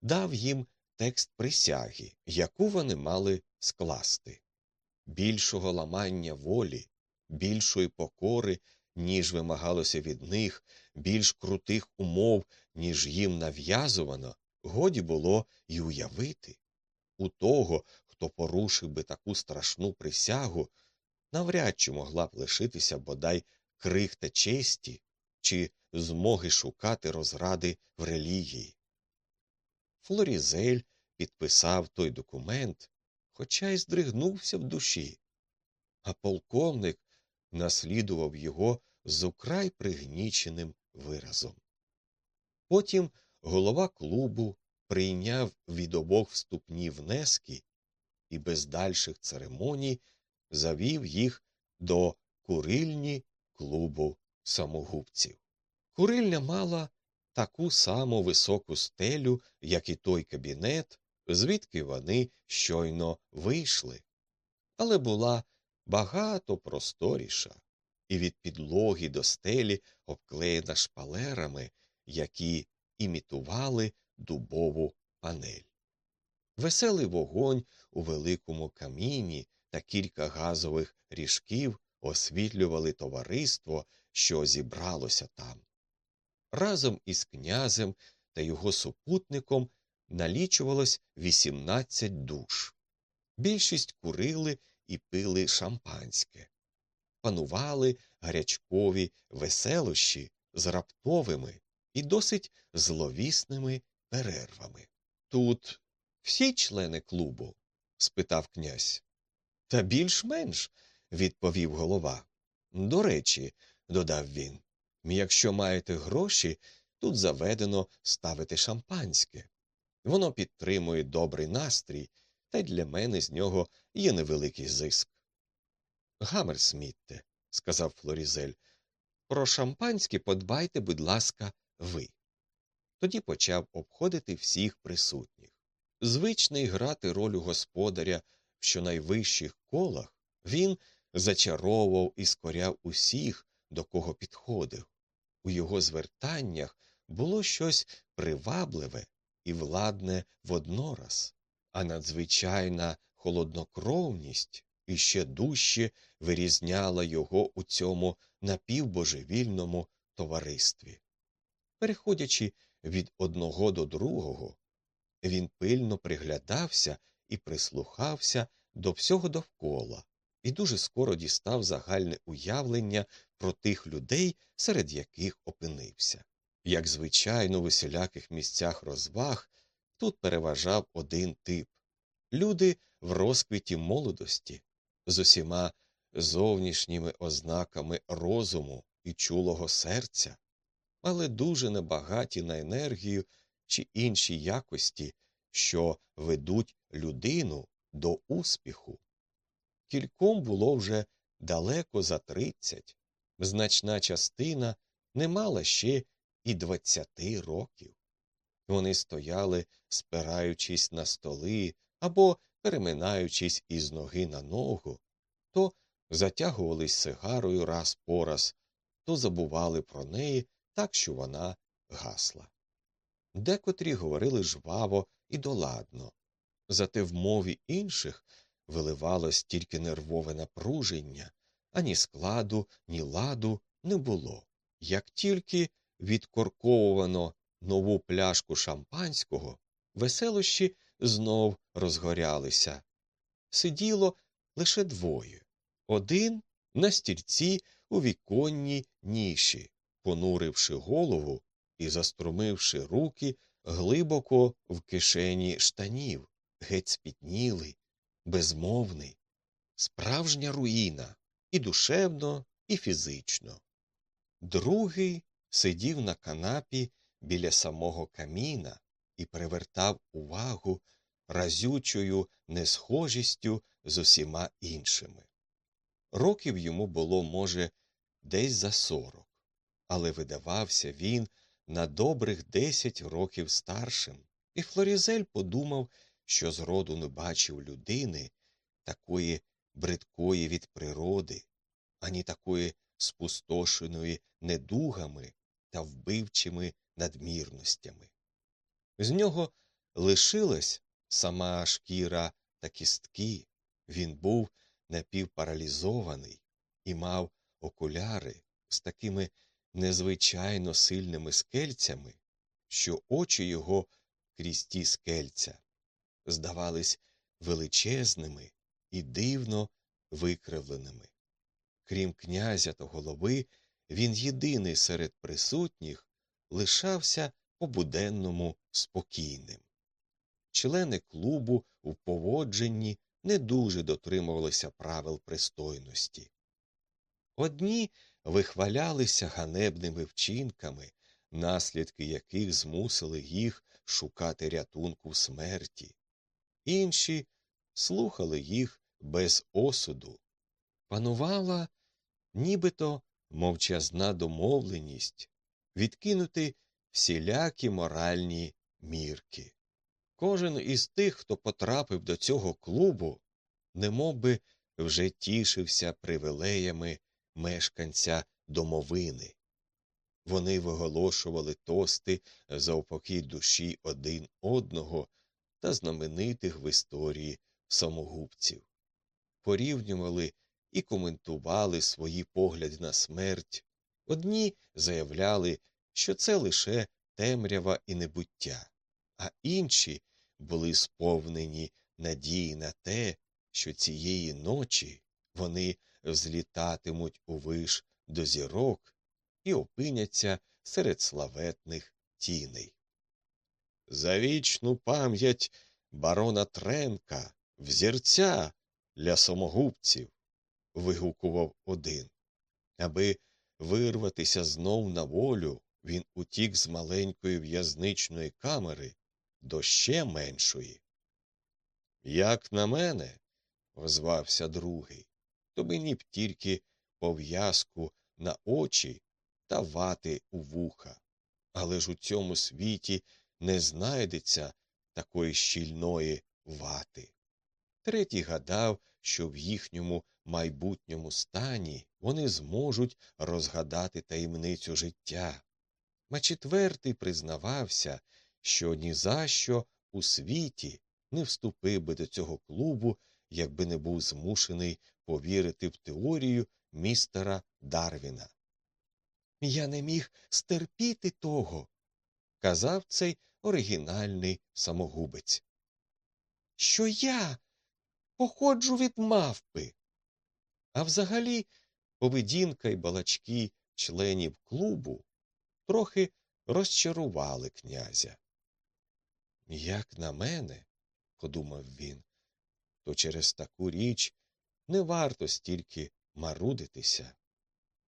дав їм текст присяги, яку вони мали скласти. Більшого ламання волі, більшої покори, ніж вимагалося від них, більш крутих умов, ніж їм нав'язувано, годі було й уявити. У того, хто порушив би таку страшну присягу, навряд чи могла б лишитися бодай крихта честі чи змоги шукати розради в релігії. Флорізель підписав той документ, хоча й здригнувся в душі, а полковник наслідував його з украй пригніченим виразом. Потім голова клубу прийняв від обох вступні внески і без дальших церемоній завів їх до курильні клубу самогубців. Курильня мала таку саму високу стелю, як і той кабінет, звідки вони щойно вийшли, але була багато просторіша, і від підлоги до стелі обклеєна шпалерами, які імітували дубову панель. Веселий вогонь у великому каміні та кілька газових ріжків освітлювали товариство, що зібралося там. Разом із князем та його супутником налічувалось 18 душ. Більшість курили і пили шампанське. Панували гарячкові веселощі з раптовими і досить зловісними перервами. Тут всі члени клубу? спитав князь. Та більш-менш, відповів голова. До речі, додав він, якщо маєте гроші, тут заведено ставити шампанське. Воно підтримує добрий настрій та й для мене з нього є невеликий зиск. Гамерсмітте, сказав Флорізель, про шампанське подбайте, будь ласка, ви. Тоді почав обходити всіх присутніх. Звичний грати роль господаря в щонайвищих колах, він зачаровував і скоряв усіх, до кого підходив. У його звертаннях було щось привабливе і владне воднораз, а надзвичайна холоднокровність іще дужче вирізняла його у цьому напівбожевільному товаристві. Переходячи від одного до другого, він пильно приглядався і прислухався до всього довкола, і дуже скоро дістав загальне уявлення про тих людей, серед яких опинився. Як звичайно, в усіляких місцях розваг тут переважав один тип люди в розквіті молодості, з усіма зовнішніми ознаками розуму і чулого серця, але дуже небагаті на енергію чи інші якості, що ведуть людину до успіху. Кільком було вже далеко за тридцять, значна частина не мала ще і двадцяти років. Вони стояли, спираючись на столи або переминаючись із ноги на ногу, то затягувались сигарою раз по раз, то забували про неї так, що вона гасла. Декотрі говорили жваво і доладно, зате в мові інших виливалось тільки нервове напруження, ані складу, ні ладу не було. Як тільки відкорковувано нову пляшку шампанського, веселощі знов розгорялися. Сиділо лише двоє один на стільці у віконній ніші, понуривши голову і заструмивши руки глибоко в кишені штанів, геть спітнілий, безмовний, справжня руїна і душевно, і фізично. Другий сидів на канапі біля самого каміна і привертав увагу разючою несхожістю з усіма іншими. Років йому було, може, десь за сорок, але видавався він на добрих десять років старшим, і Флорізель подумав, що зроду не бачив людини такої бридкої від природи, ані такої спустошеної недугами та вбивчими надмірностями. З нього лишилась сама шкіра та кістки, він був напівпаралізований і мав окуляри з такими незвичайно сильними скельцями, що очі його крізь ті скельця здавались величезними і дивно викривленими. Крім князя та голови, він єдиний серед присутніх лишався по буденному спокійним. Члени клубу в поводженні не дуже дотримувалися правил пристойності. Одні вихвалялися ганебними вчинками, наслідки яких змусили їх шукати рятунку в смерті, інші слухали їх без осуду. Панувала нібито мовчазна домовленість відкинути всілякі моральні мірки. Кожен із тих, хто потрапив до цього клубу, немовби вже тішився привилеями мешканця домовини. Вони виголошували тости за упокій душі один одного та знаменитих в історії самогубців, порівнювали і коментували свої погляди на смерть. Одні заявляли, що це лише темрява і небуття, а інші були сповнені надії на те, що цієї ночі вони взлітатимуть увиш до зірок і опиняться серед славетних тіней. За вічну пам'ять барона Тренка, взірця для самогубців. вигукував один. Аби вирватися знов на волю, він утік з маленької в'язничної камери до ще меншої. Як на мене, озвався другий, то мені б тільки пов'язку на очі та вати у вуха. Але ж у цьому світі не знайдеться такої щільної вати. Третій гадав, що в їхньому майбутньому стані вони зможуть розгадати таємницю життя. А четвертий признавався, що ні за що у світі не вступив би до цього клубу, якби не був змушений повірити в теорію містера Дарвіна. Я не міг стерпіти того, казав цей оригінальний самогубець. Що я походжу від мавпи. А взагалі поведінка й балачки членів клубу трохи розчарували князя. Як на мене, подумав він, то через таку річ не варто стільки марудитися.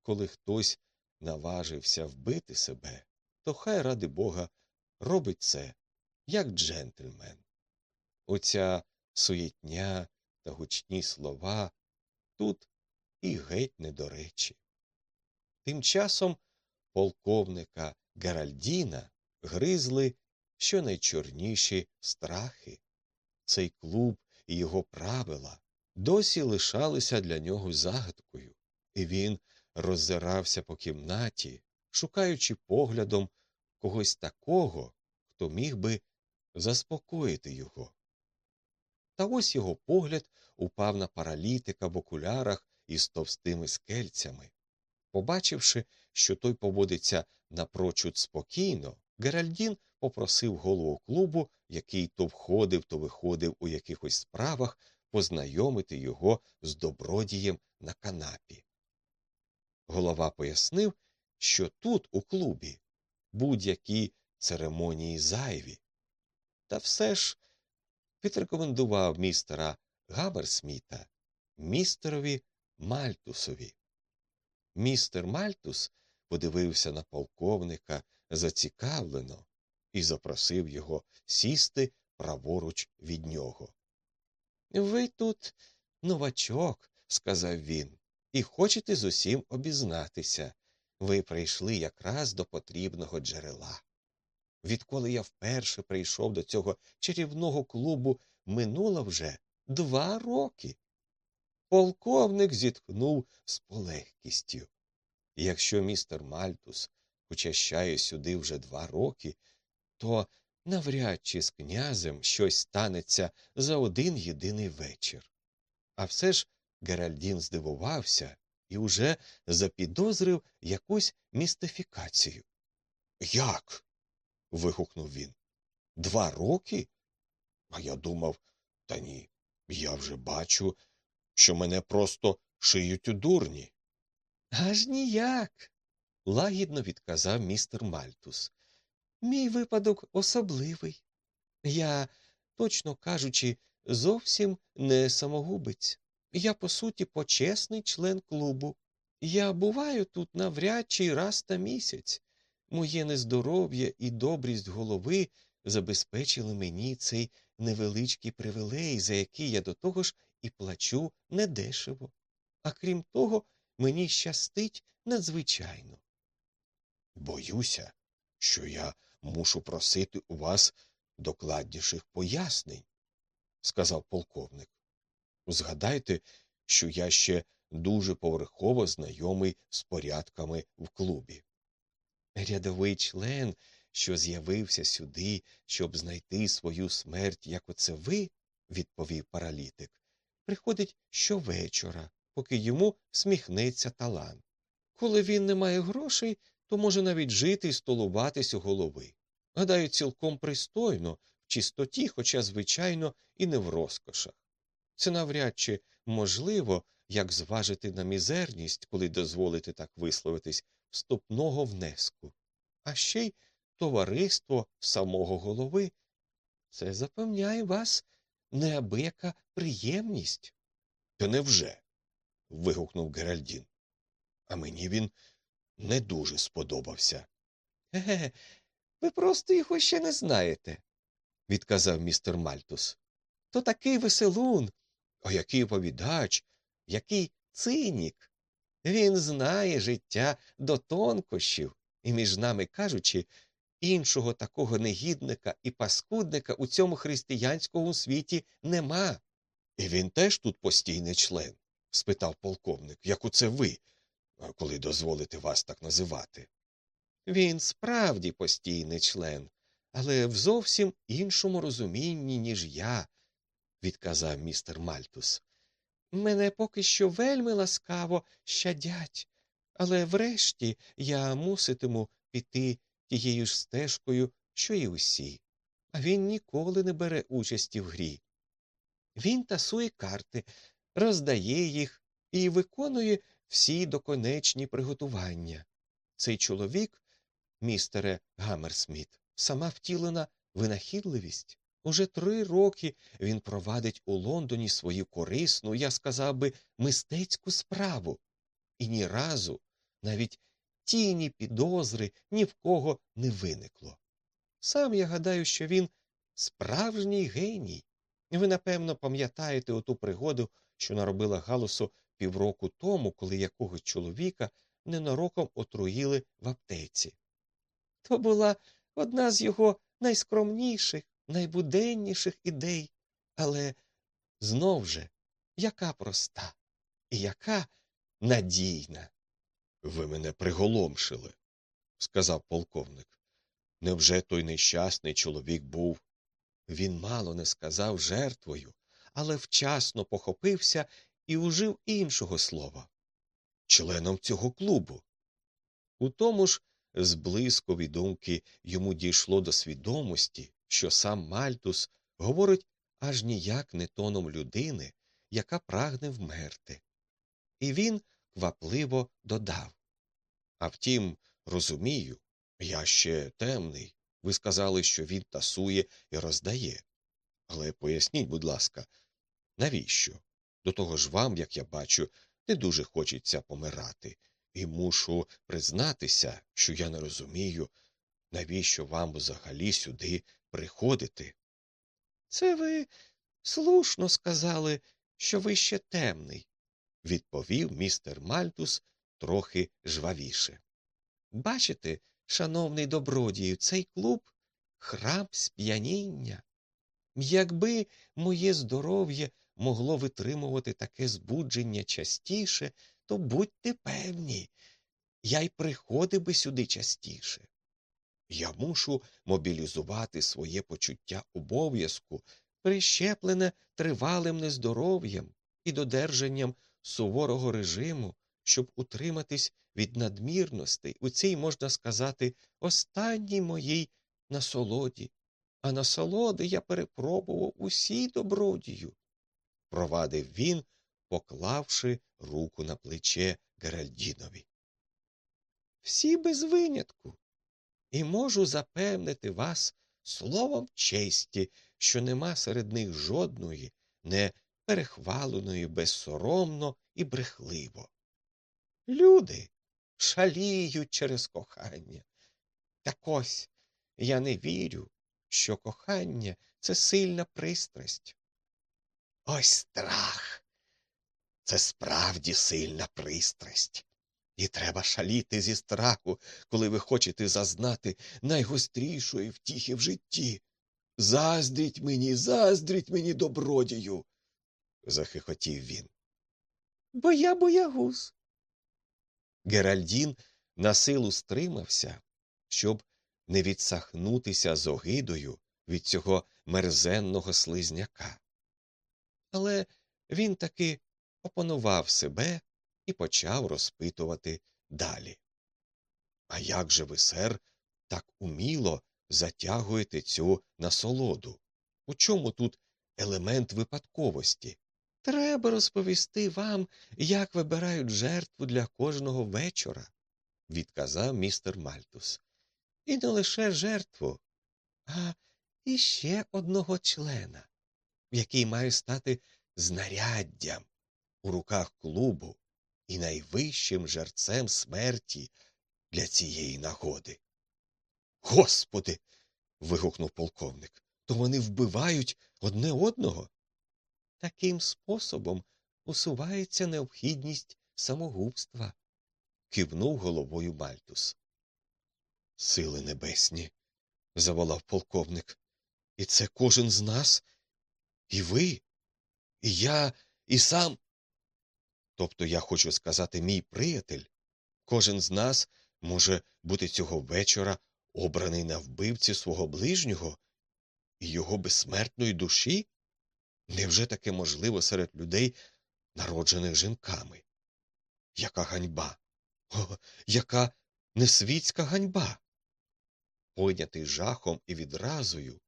Коли хтось наважився вбити себе, то хай, ради бога, робить це, як джентльмен. Оця суєтня та гучні слова тут і геть не до речі. Тим часом полковника Геральдіна гризли щонайчорніші страхи. Цей клуб і його правила досі лишалися для нього загадкою, і він роззирався по кімнаті, шукаючи поглядом когось такого, хто міг би заспокоїти його. Та ось його погляд упав на паралітика в окулярах із товстими скельцями. Побачивши, що той поводиться напрочуд спокійно, Геральдін попросив голову клубу, який то входив, то виходив у якихось справах, познайомити його з добродієм на канапі. Голова пояснив, що тут, у клубі, будь-які церемонії зайві. Та все ж відрекомендував містера Габерсміта містерові Мальтусові. Містер Мальтус подивився на полковника зацікавлено і запросив його сісти праворуч від нього. Ви тут новачок, сказав він, і хочете з усім обізнатися. Ви прийшли якраз до потрібного джерела. Відколи я вперше прийшов до цього чарівного клубу, минуло вже два роки. Полковник зітхнув з полегкістю. Якщо містер Мальтус почащає сюди вже два роки, то навряд чи з князем щось станеться за один єдиний вечір. А все ж Геральдін здивувався і уже запідозрив якусь містифікацію. Як? вигукнув він. Два роки? А я думав, та ні, я вже бачу, що мене просто шиють у дурні. Аж ніяк. лагідно відказав містер Мальтус. Мій випадок особливий. Я, точно кажучи, зовсім не самогубець. Я, по суті, почесний член клубу. Я буваю тут навряд чи раз на місяць. Моє нездоров'я і добрість голови забезпечили мені цей невеличкий привілей, за який я до того ж і плачу недешево. А крім того, мені щастить надзвичайно. Боюся, що я мушу просити у вас докладніших пояснень, сказав полковник. Згадайте, що я ще дуже поверхово знайомий з порядками в клубі. Рядовий член, що з'явився сюди, щоб знайти свою смерть, як оце ви, відповів паралітик, приходить щовечора, поки йому сміхнеться талант. Коли він не має грошей, то може навіть жити і столуватись у голови. Гадаю, цілком пристойно, в чистоті, хоча, звичайно, і не в розкошах. Це навряд чи можливо, як зважити на мізерність, коли дозволити так висловитись, вступного внеску, а ще й товариство самого голови. Це запевняє вас неабияка приємність. Та невже? вигукнув Геральдін. А мені він не дуже сподобався. Ге, ви просто його ще не знаєте, відказав містер Мальтус. то такий веселун, о який оповідач, який цинік. Він знає життя до тонкощів, і, між нами кажучи, іншого такого негідника і паскудника у цьому християнському світі нема. І він теж тут постійний член? спитав полковник, як у це ви, коли дозволите вас так називати. Він справді постійний член, але в зовсім іншому розумінні, ніж я, відказав містер Мальтус. Мене поки що вельми ласкаво щадять, але врешті я муситиму піти тією ж стежкою, що й усі, а він ніколи не бере участі в грі. Він тасує карти, роздає їх і виконує всі доконечні приготування. Цей чоловік, містере Гаммерсміт, сама втілена винахідливість. Уже три роки він провадить у Лондоні свою корисну, я сказав би, мистецьку справу, і ні разу, навіть тіні підозри ні в кого не виникло. Сам я гадаю, що він справжній геній. Ви, напевно, пам'ятаєте оту пригоду, що наробила галусу півроку тому, коли якогось чоловіка ненароком отруїли в аптеці. То була одна з його найскромніших, найбуденніших ідей, але знов же яка проста і яка надійна. Ви мене приголомшили, сказав полковник. Невже той нещасний чоловік був? Він мало не сказав жертвою, але вчасно похопився і ужив іншого слова членом цього клубу. У тому ж з зблискові думки йому дійшло до свідомості, що сам Мальтус говорить аж ніяк не тоном людини, яка прагне вмерти. І він квапливо додав А втім, розумію, я ще темний. Ви сказали, що він тасує і роздає. Але поясніть, будь ласка, навіщо? До того ж вам, як я бачу, не дуже хочеться помирати, і мушу признатися, що я не розумію, навіщо вам взагалі сюди приходити. Це ви слушно сказали, що ви ще темний, відповів містер Мальтус трохи жвавіше. Бачите, шановний добродію, цей клуб храм сп'яніння. Якби моє здоров'я могло витримувати таке збудження частіше, то будьте певні, я й приходив би сюди частіше. Я мушу мобілізувати своє почуття обов'язку, прищеплене тривалим нездоров'ям і додержанням суворого режиму, щоб утриматись від надмірностей у цій, можна сказати, останній моїй насолоді, а насолоди я перепробував усі добродію, провадив він, поклавши руку на плече Геральдінові. Всі без винятку, і можу запевнити вас словом честі, що нема серед них жодної, не перехваленої безсоромно і брехливо. Люди шаліють через кохання. Так ось я не вірю, що кохання це сильна пристрасть. Ось страх. Це справді сильна пристрасть. І треба шаліти зі страху, коли ви хочете зазнати найгострішої втіхи в житті. Заздріть мені, заздріть мені добродію. захихотів він. Бо я боягуз. Геральдін на силу стримався, щоб не відсахнутися з огидою від цього мерзенного слизняка. Але він таки опанував себе і почав розпитувати далі. А як же ви, сер, так уміло затягуєте цю насолоду? У чому тут елемент випадковості? Треба розповісти вам, як вибирають жертву для кожного вечора, відказав містер Мальтус. І не лише жертву, а іще одного члена, який має стати знаряддям у руках клубу і найвищим жерцем смерті для цієї нагоди. Господи. вигукнув полковник. То вони вбивають одне одного? Таким способом усувається необхідність самогубства, кивнув головою Мальтус. Сили небесні, заволав полковник. І це кожен з нас, і ви, і я, і сам. Тобто я хочу сказати, мій приятель, кожен з нас може бути цього вечора обраний на вбивці свого ближнього і його безсмертної душі? Невже таке можливо серед людей, народжених жінками? Яка ганьба? О, яка несвітська ганьба? Пойнятий жахом і відразою,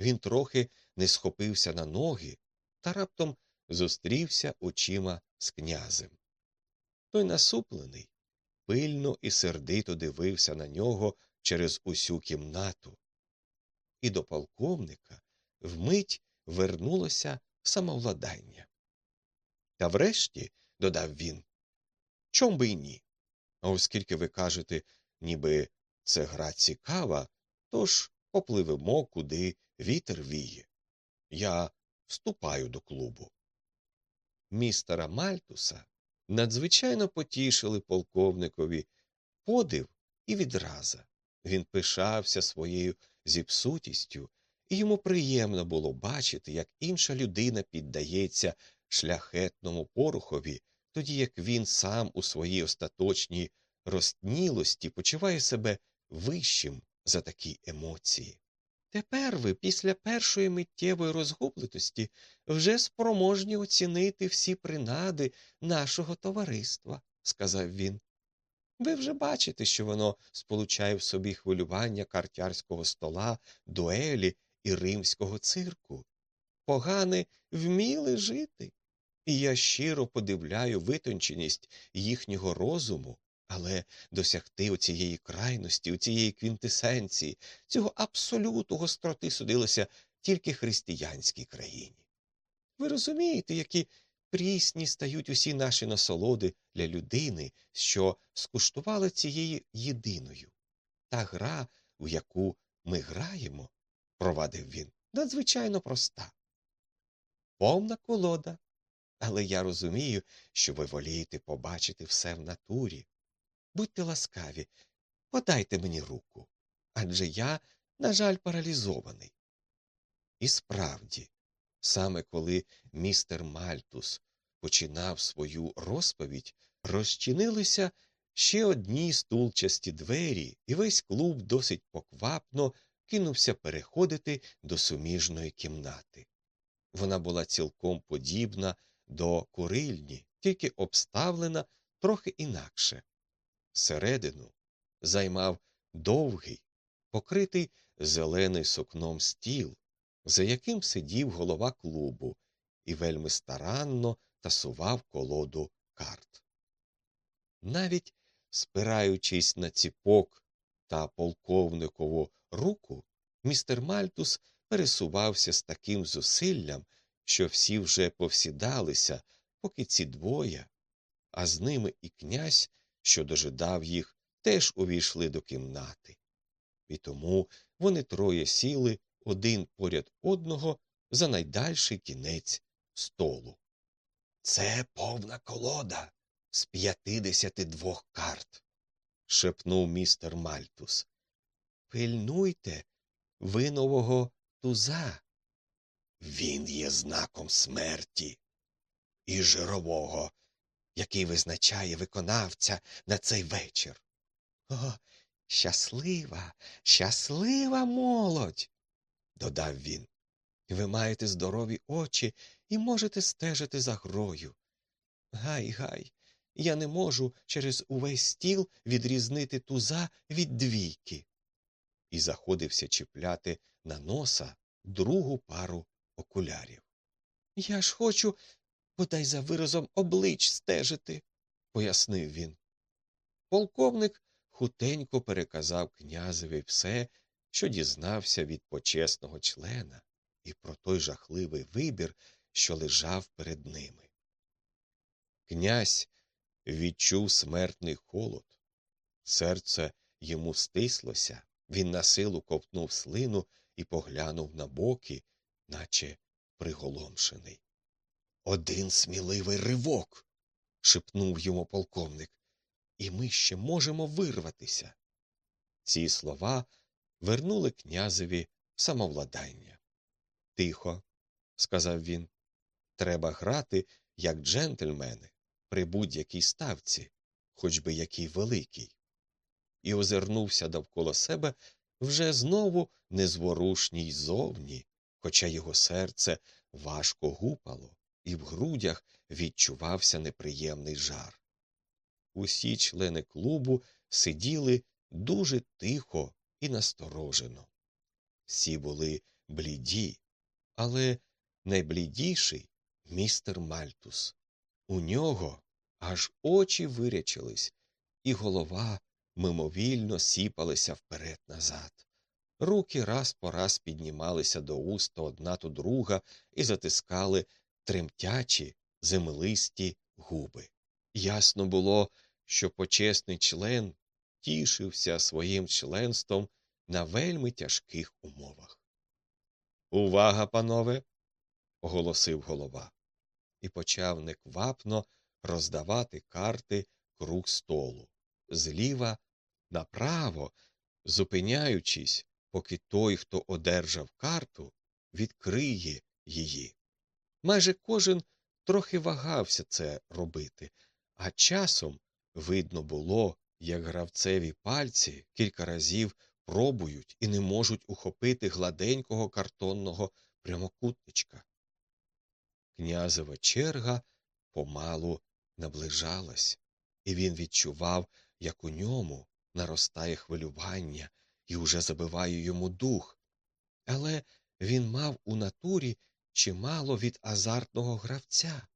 він трохи не схопився на ноги та раптом зустрівся очима з князем. Той насуплений, пильно і сердито дивився на нього через усю кімнату. І до полковника вмить вернулося самовладання. Та врешті, додав він, чом би й ні? А оскільки ви кажете, ніби це гра цікава, тож попливемо, куди вітер віє. Я вступаю до клубу. Містера Мальтуса надзвичайно потішили полковникові подив і відраза. Він пишався своєю зіпсутістю, і йому приємно було бачити, як інша людина піддається шляхетному порухові, тоді як він сам у своїй остаточній розтнілості почуває себе вищим за такі емоції. Тепер ви, після першої миттєвої розгубленості, вже спроможні оцінити всі принади нашого товариства, сказав він. Ви вже бачите, що воно сполучає в собі хвилювання картярського стола, дуелі і римського цирку. Погани вміли жити, і я щиро подивляю витонченість їхнього розуму, але досягти оцієї крайності, оцієї квінтесенції, цього абсолюту гостроти судилося тільки християнській країні. Ви розумієте, які прісні стають усі наші насолоди для людини, що скуштувала цієї єдиною. Та гра, у яку ми граємо, провадив він, надзвичайно проста. Повна колода. Але я розумію, що ви волієте побачити все в натурі. Будьте ласкаві, подайте мені руку. Адже я, на жаль, паралізований. І справді, саме коли містер Мальтус починав свою розповідь, розчинилися ще одні стулчасті двері, і весь клуб досить поквапно кинувся переходити до суміжної кімнати. Вона була цілком подібна до курильні, тільки обставлена трохи інакше. Середину займав довгий, покритий зелений сукном стіл, за яким сидів голова клубу і вельми старанно тасував колоду карт. Навіть спираючись на ціпок та полковникову руку, містер Мальтус пересувався з таким зусиллям, що всі вже повсідалися, поки ці двоє, а з ними і князь, що дожидав їх, теж увійшли до кімнати. І тому вони троє сіли один поряд одного за найдальший кінець столу. Це повна колода з п'ятидесяти двох карт, шепнув містер Мальтус. Пильнуйте винового туза. Він є знаком смерті і жирового, який визначає виконавця на цей вечір. О, щаслива, щаслива молодь, додав він. Ви маєте здорові очі і можете стежити за грою. Гай, гай, я не можу через увесь стіл відрізнити туза від двійки. І заходився чіпляти на носа другу пару окулярів. Я ж хочу бодай за виразом облич стежити, пояснив він. Полковник хутенько переказав князеві все, що дізнався від почесного члена, і про той жахливий вибір, що лежав перед ними. Князь відчув смертний холод. Серце йому стислося, він на силу ковтнув слину і поглянув на боки, наче приголомшений. Один сміливий ривок, шепнув йому полковник, і ми ще можемо вирватися. Ці слова вернули князеві самовладання. Тихо, сказав він, треба грати, як джентльмени, при будь-якій ставці, хоч би який великий. І озирнувся довкола себе вже знову незворушній зовні, хоча його серце важко гупало, і в грудях відчувався неприємний жар. Усі члени клубу сиділи дуже тихо і насторожено. Всі були бліді, але найблідіший містер Мальтус. У нього аж очі вирячились, і голова мимовільно сіпалися вперед назад. Руки раз по раз піднімалися до уст одна то друга і затискали тремтячі, землисті губи. Ясно було, що почесний член тішився своїм членством на вельми тяжких умовах. Увага, панове. оголосив голова, і почав неквапно роздавати карти круг столу, зліва направо, зупиняючись, поки той, хто одержав карту, відкриє її. Майже кожен трохи вагався це робити, а часом видно було, як гравцеві пальці кілька разів пробують і не можуть ухопити гладенького картонного прямокутничка. Князева черга помалу наближалась, і він відчував, як у ньому наростає хвилювання і уже забиває йому дух. Але він мав у натурі чимало від азартного гравця,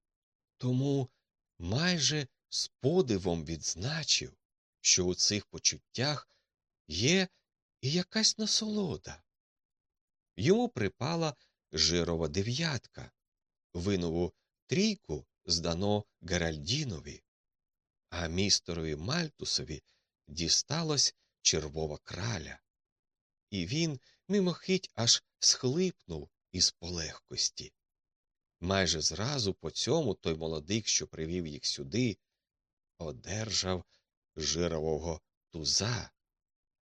тому майже з подивом відзначив, що у цих почуттях є і якась насолода. Йому припала жирова дев'ятка, винову трійку здано Геральдінові, а містерові Мальтусові дісталось червова краля, і він мимохить аж схлипнув із полегкості. Майже зразу по цьому той молодик, що привів їх сюди, одержав жирового туза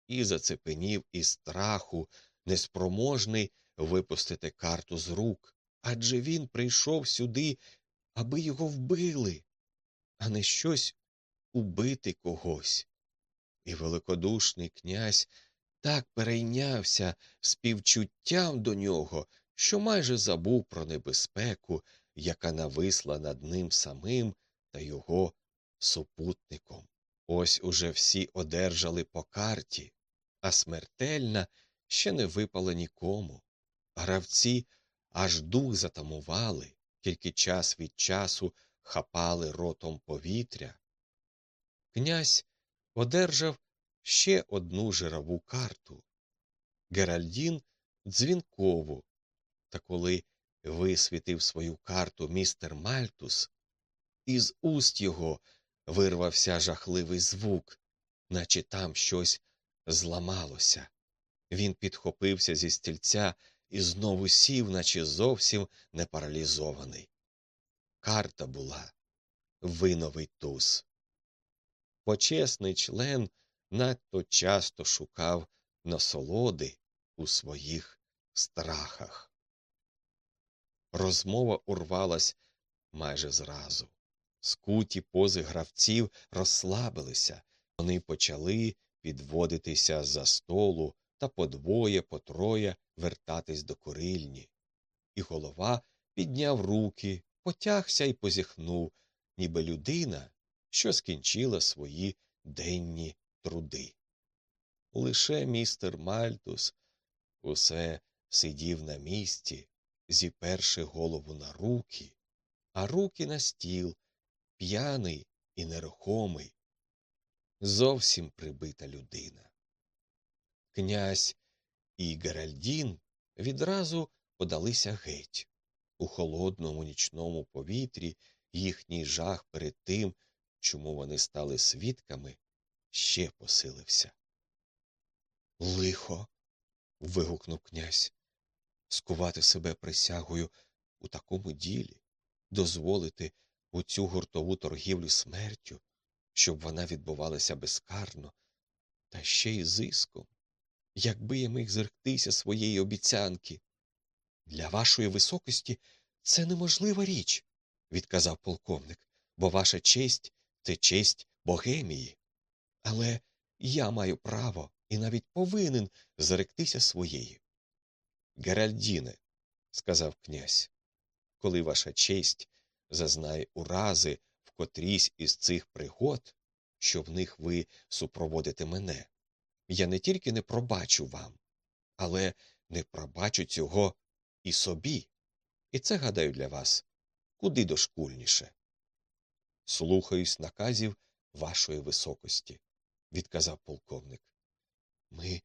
і зацепенів із страху, неспроможний випустити карту з рук, адже він прийшов сюди, аби його вбили, а не щось убити когось. І великодушний князь так перейнявся співчуттям до нього, що майже забув про небезпеку, яка нависла над ним самим та його супутником. Ось уже всі одержали по карті, а смертельна ще не випала нікому. Гравці аж дух затамували, тільки час від часу хапали ротом повітря. Князь одержав ще одну жирову карту Геральдін дзвінкову, та коли висвітив свою карту містер Мальтус, із уст його вирвався жахливий звук, наче там щось зламалося. Він підхопився зі стільця і знову сів, наче зовсім не паралізований. Карта була виновий туз. Почесний член надто часто шукав насолоди у своїх страхах. Розмова урвалась майже зразу. Скуті пози гравців розслабилися, вони почали підводитися за столу та подвоє, потроє вертатись до курильні. І голова підняв руки, потягся і позіхнув, ніби людина, що скінчила свої денні труди. Лише містер Мальтус усе сидів на місці, зіперши голову на руки, а руки на стіл, п'яний і нерухомий, зовсім прибита людина. Князь і Геральдін відразу подалися геть. У холодному нічному повітрі їхній жах перед тим, чому вони стали свідками, ще посилився. Лихо. вигукнув князь, скувати себе присягою у такому ділі. дозволити у цю гуртову торгівлю смертю, щоб вона відбувалася безкарно, та ще й зиском. Якби я міг зректися своєї обіцянки. Для вашої високості це неможлива річ, відказав полковник, бо ваша честь це честь Богемії. Але я маю право і навіть повинен зректися своєї. Геральдіне, сказав князь, коли ваша честь зазнає урази в котрійсь із цих пригод, що в них ви супроводите мене, я не тільки не пробачу вам, але не пробачу цього і собі. І це, гадаю, для вас куди дошкульніше. Слухаюсь наказів вашої високості, відказав полковник. Ми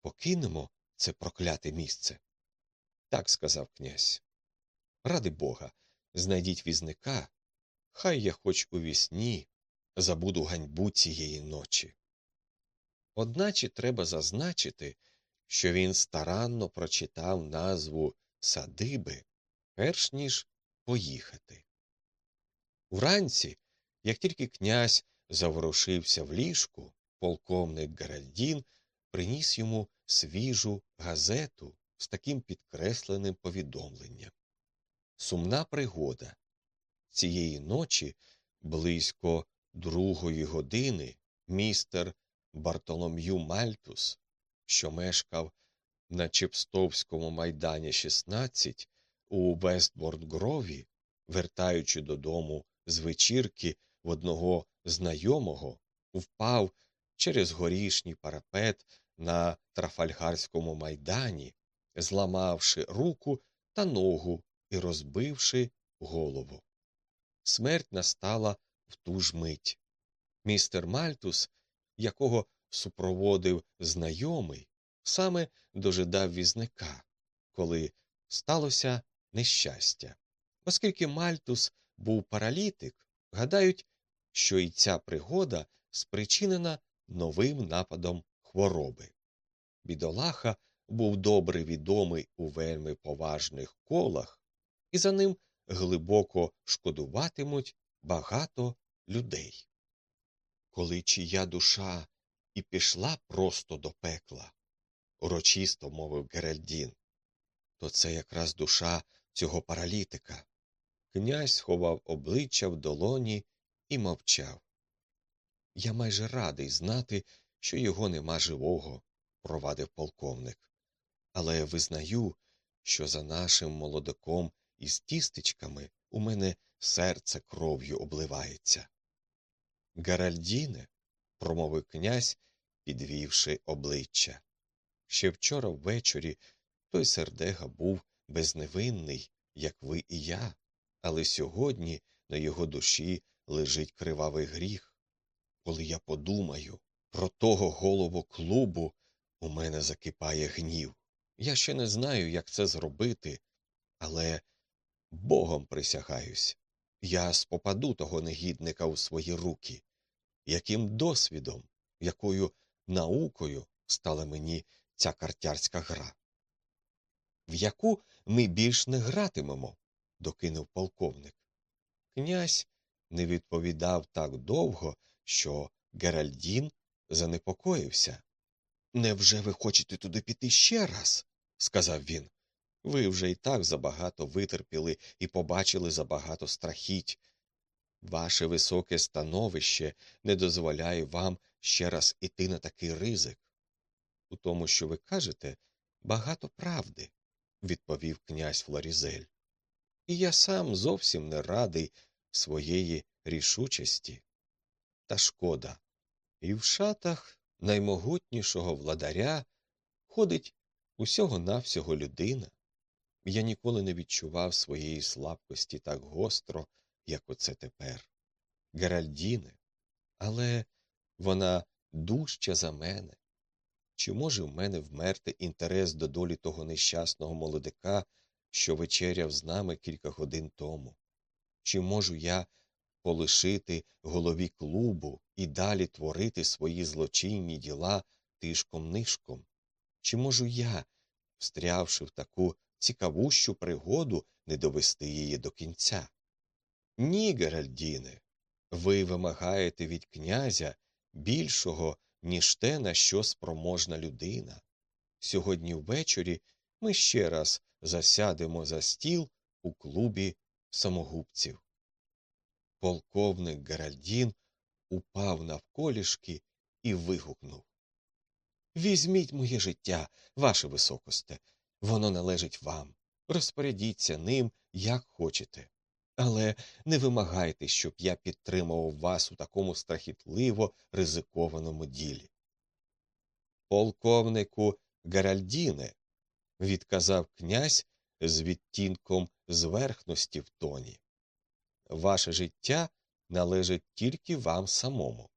покинемо це прокляте місце. Так сказав князь. Ради Бога, знайдіть візника, хай я хоч у вісні забуду ганьбу цієї ночі. Одначе треба зазначити, що він старанно прочитав назву садиби, перш ніж поїхати. Уранці, як тільки князь заворушився в ліжку, полковник Геральдін приніс йому свіжу газету з таким підкресленим повідомленням. Сумна пригода. Цієї ночі, близько другої години, містер Бартолом'ю Мальтус, що мешкав на Чепстовському майдані 16 у Вестборн-Грові, вертаючи додому з вечірки в одного знайомого, впав через горішній парапет на Трафальгарському майдані, зламавши руку та ногу і розбивши голову. Смерть настала в ту ж мить. Містер Мальтус, якого супроводив знайомий, саме дожидав візника, коли сталося нещастя. Оскільки Мальтус був паралітик, гадають, що і ця пригода спричинена новим нападом хвороби. Бідолаха був добре відомий у вельми поважних колах, і за ним глибоко шкодуватимуть багато людей. Коли чия душа і пішла просто до пекла, урочисто мовив Геральдін, то це якраз душа цього паралітика. Князь сховав обличчя в долоні і мовчав. Я майже радий знати, що його нема живого, провадив полковник. Але визнаю, що за нашим молодиком із тістечками у мене серце кров'ю обливається. Гаральдіне, промовив князь, підвівши обличчя. Ще вчора ввечері той сердега був безневинний, як ви і я, але сьогодні на його душі лежить кривавий гріх. Коли я подумаю про того голову клубу, у мене закипає гнів. Я ще не знаю, як це зробити, але богом присягаюсь, я спопаду того негідника у свої руки, яким досвідом, якою наукою стала мені ця картярська гра, в яку ми більш не гратимемо, докинув полковник. Князь не відповідав так довго, що Геральдін занепокоївся. Невже ви хочете туди піти ще раз? сказав він. Ви вже і так забагато витерпіли і побачили забагато страхіть. Ваше високе становище не дозволяє вам ще раз іти на такий ризик. У тому, що ви кажете, багато правди, відповів князь Флорізель. І я сам зовсім не радий своєї рішучості. Та шкода, і в шатах наймогутнішого владаря ходить усього навсього людина. Я ніколи не відчував своєї слабкості так гостро, як оце тепер. Геральдіне, але вона дужча за мене. Чи може в мене вмерти інтерес до долі того нещасного молодика, що вечеряв з нами кілька годин тому? Чи можу я полишити голові клубу і далі творити свої злочинні діла тишком нишком? Чи можу я, встрявши в таку цікавущу пригоду, не довести її до кінця? Ні, Геральдіне, ви вимагаєте від князя більшого, ніж те, на що спроможна людина. Сьогодні ввечері ми ще раз засядемо за стіл у клубі самогубців. Полковник Геральдін упав навколішки і вигукнув Візьміть моє життя, ваше високосте, воно належить вам. Розпорядіться ним, як хочете. Але не вимагайте, щоб я підтримував вас у такому страхітливо ризикованому ділі. Полковнику Геральдіне, відказав князь з відтінком зверхності в тоні. Ваше життя належить тільки вам самому.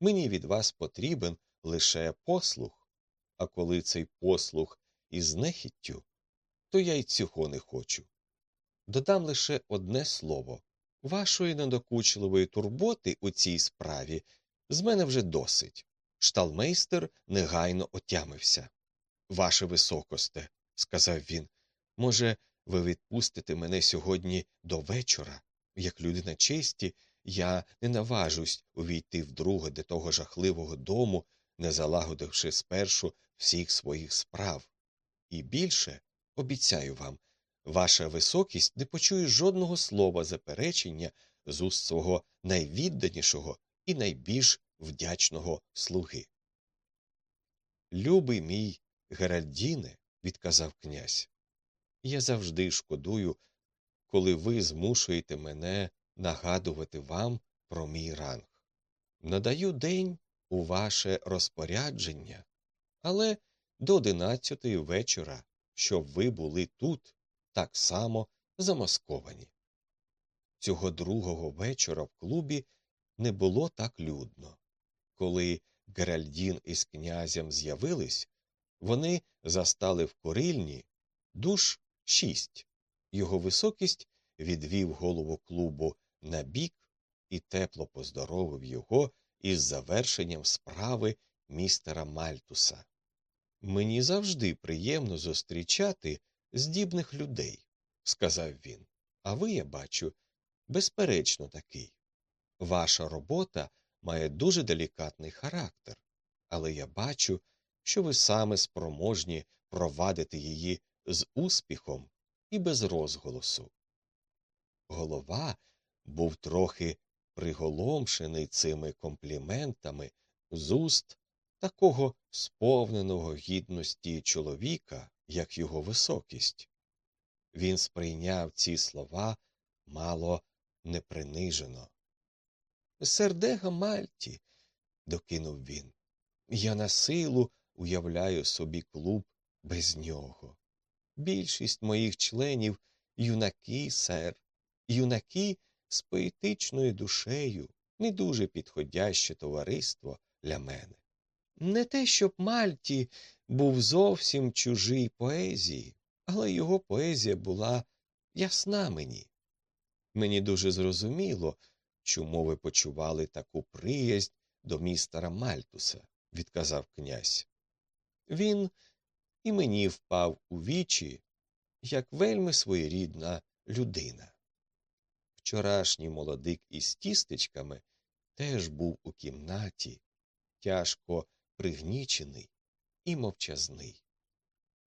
Мені від вас потрібен лише послух, а коли цей послух із нехіттю, то я й цього не хочу. Додам лише одне слово вашої недокучливої турботи у цій справі з мене вже досить. Шталмейстер негайно отямився. Ваше високосте, сказав він, може, ви відпустите мене сьогодні до вечора? Як людина честі, я не наважусь увійти вдруге до того жахливого дому, не залагодивши спершу всіх своїх справ. І більше, обіцяю вам, ваша високість не почує жодного слова заперечення з уст свого найвідданішого і найбільш вдячного слуги. Любий мій Геральдіне, відказав князь, я завжди шкодую, коли ви змушуєте мене нагадувати вам про мій ранг. Надаю день у ваше розпорядження, але до одинадцятої вечора, щоб ви були тут так само замасковані. Цього другого вечора в клубі не було так людно. Коли Геральдін із князем з'явились, вони застали в корильні душ шість. Його високість відвів голову клубу на бік і тепло поздоровив його із завершенням справи містера Мальтуса. Мені завжди приємно зустрічати здібних людей, сказав він. А ви, я бачу, безперечно такий. Ваша робота має дуже делікатний характер, але я бачу, що ви саме спроможні провадити її з успіхом і без розголосу. Голова був трохи приголомшений цими компліментами з уст такого сповненого гідності чоловіка, як його високість. Він сприйняв ці слова мало непринижено. Сердега Мальті, докинув він, я на силу уявляю собі клуб без нього. Більшість моїх членів юнаки, сер, юнаки з поетичною душею, не дуже підходяще товариство для мене. Не те, щоб Мальті був зовсім чужий поезії, але його поезія була ясна мені. Мені дуже зрозуміло, чому ви почували таку приязнь до містера Мальтуса, відказав князь. Він і мені впав у вічі, як вельми своєрідна людина. Вчорашній молодик із тістечками теж був у кімнаті, тяжко пригнічений і мовчазний.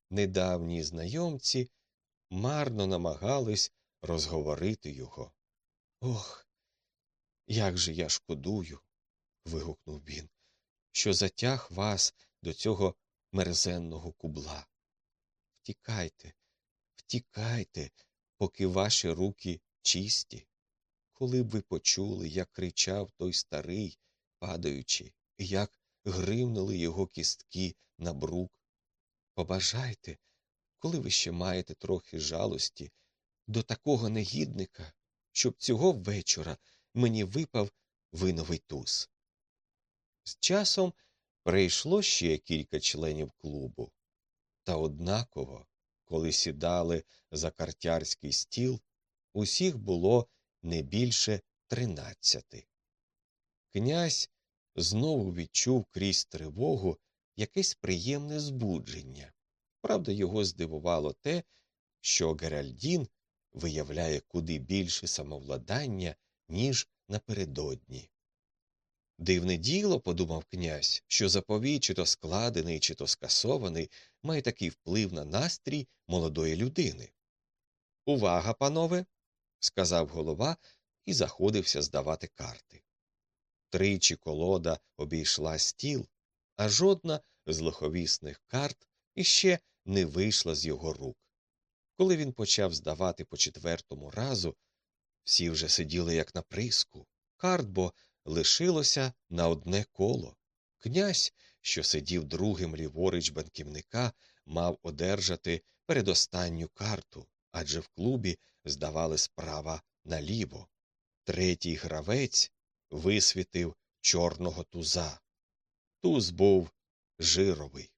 Недавні знайомці марно намагались розговорити його. Ох, як же я шкодую. вигукнув він, що затяг вас до цього мерзенного кубла. Втікайте, втікайте, поки ваші руки чисті. Коли б ви почули, як кричав той старий, падаючи, і як гримнули його кістки на брук. Побажайте, коли ви ще маєте трохи жалості до такого негідника, щоб цього вечора мені випав виновий туз. З часом прийшло ще кілька членів клубу, та однаково, коли сідали за картярський стіл, усіх було не більше тринадцяти. Князь знову відчув крізь тривогу якесь приємне збудження. Правда, його здивувало те, що Геральдін виявляє куди більше самовладання, ніж напередодні. Дивне діло, подумав князь, що заповідь, чи то складений, чи то скасований, має такий вплив на настрій молодої людини. Увага, панове, сказав голова і заходився здавати карти. Тричі колода обійшла стіл, а жодна з лиховісних карт іще не вийшла з його рук. Коли він почав здавати по четвертому разу, всі вже сиділи як на приску. Карт бо лишилося на одне коло. Князь, що сидів другим ліворуч банківника, мав одержати передостанню карту, адже в клубі здавали справа наліво. Третій гравець висвітив чорного туза. Туз був жировий.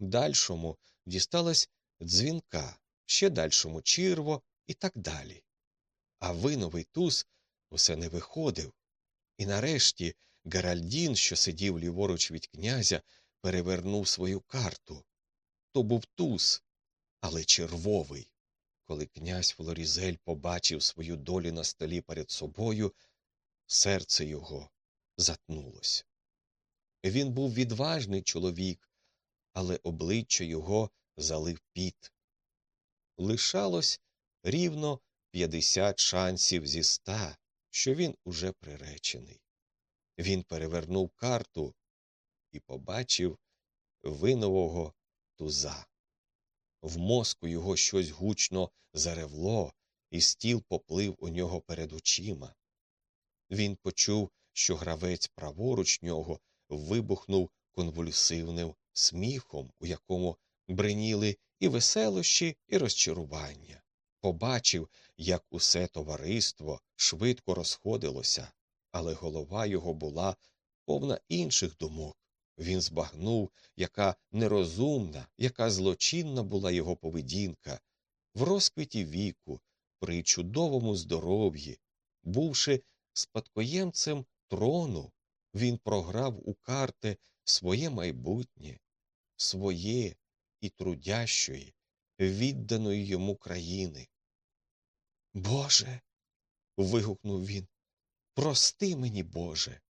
Дальшому дісталась дзвінка, ще дальшому чірво і так далі. А виновий туз усе не виходив. І нарешті Геральдін, що сидів ліворуч від князя, перевернув свою карту. То був туз, але червовий. Коли князь Флорізель побачив свою долю на столі перед собою, серце його затнулось. Він був відважний чоловік, але обличчя його залив піт. Лишалось рівно п'ятдесят шансів зі ста, що він уже приречений. Він перевернув карту і побачив винового туза. В мозку його щось гучно заревло, і стіл поплив у нього перед очима. Він почув, що гравець праворуч нього вибухнув конвульсивним сміхом, у якому бриніли і веселощі, і розчарування. Побачив, як усе товариство швидко розходилося, але голова його була повна інших думок. Він збагнув, яка нерозумна, яка злочинна була його поведінка, в розквіті віку, при чудовому здоров'ї, бувши спадкоємцем трону, він програв у карти своє майбутнє, своє і трудящої, відданої йому країни. Боже. вигукнув він. Прости мені, Боже.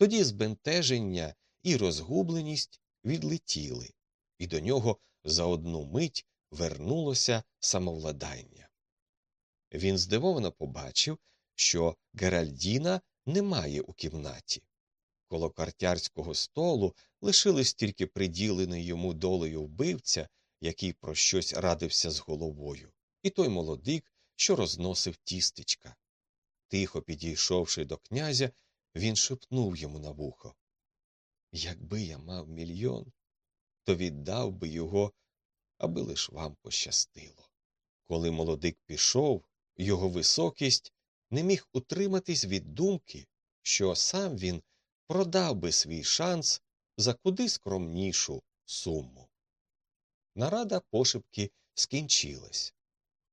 Тоді збентеження і розгубленість відлетіли, і до нього за одну мить вернулося самовладання. Він здивовано побачив, що Геральдіна немає у кімнаті. Коло картярського столу лишились тільки приділений йому долею вбивця, який про щось радився з головою, і той молодик, що розносив тістечка. Тихо підійшовши до князя, він шепнув йому на вухо Якби я мав мільйон, то віддав би його, аби лиш вам пощастило. Коли молодик пішов, його високість не міг утриматись від думки, що сам він продав би свій шанс за куди скромнішу суму. Нарада пошепки скінчилась.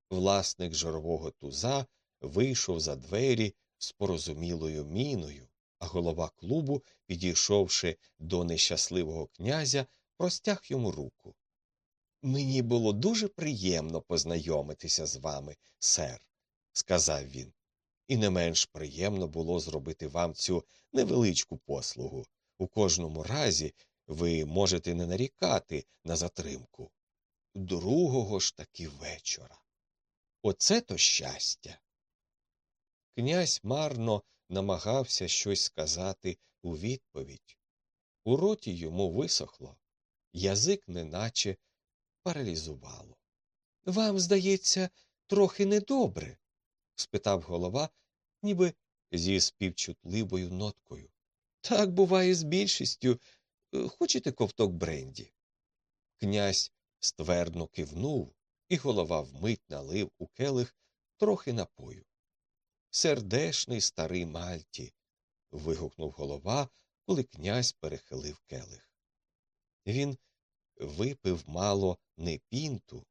Власник жирового туза вийшов за двері з порозумілою міною, а голова клубу, підійшовши до нещасливого князя, простяг йому руку. Мені було дуже приємно познайомитися з вами, сер, сказав він, і не менш приємно було зробити вам цю невеличку послугу. У кожному разі ви можете не нарікати на затримку. Другого ж таки вечора. Оце то щастя. Князь марно намагався щось сказати у відповідь. У роті йому висохло, язик неначе паралізувало. Вам, здається, трохи недобре? спитав голова, ніби зі співчутливою ноткою. Так буває з більшістю. Хочете ковток бренді? Князь ствердно кивнув, і голова вмить налив у келих трохи напою. Сердешний старий Мальті. вигукнув голова, коли князь перехилив келих. Він випив мало не пінту,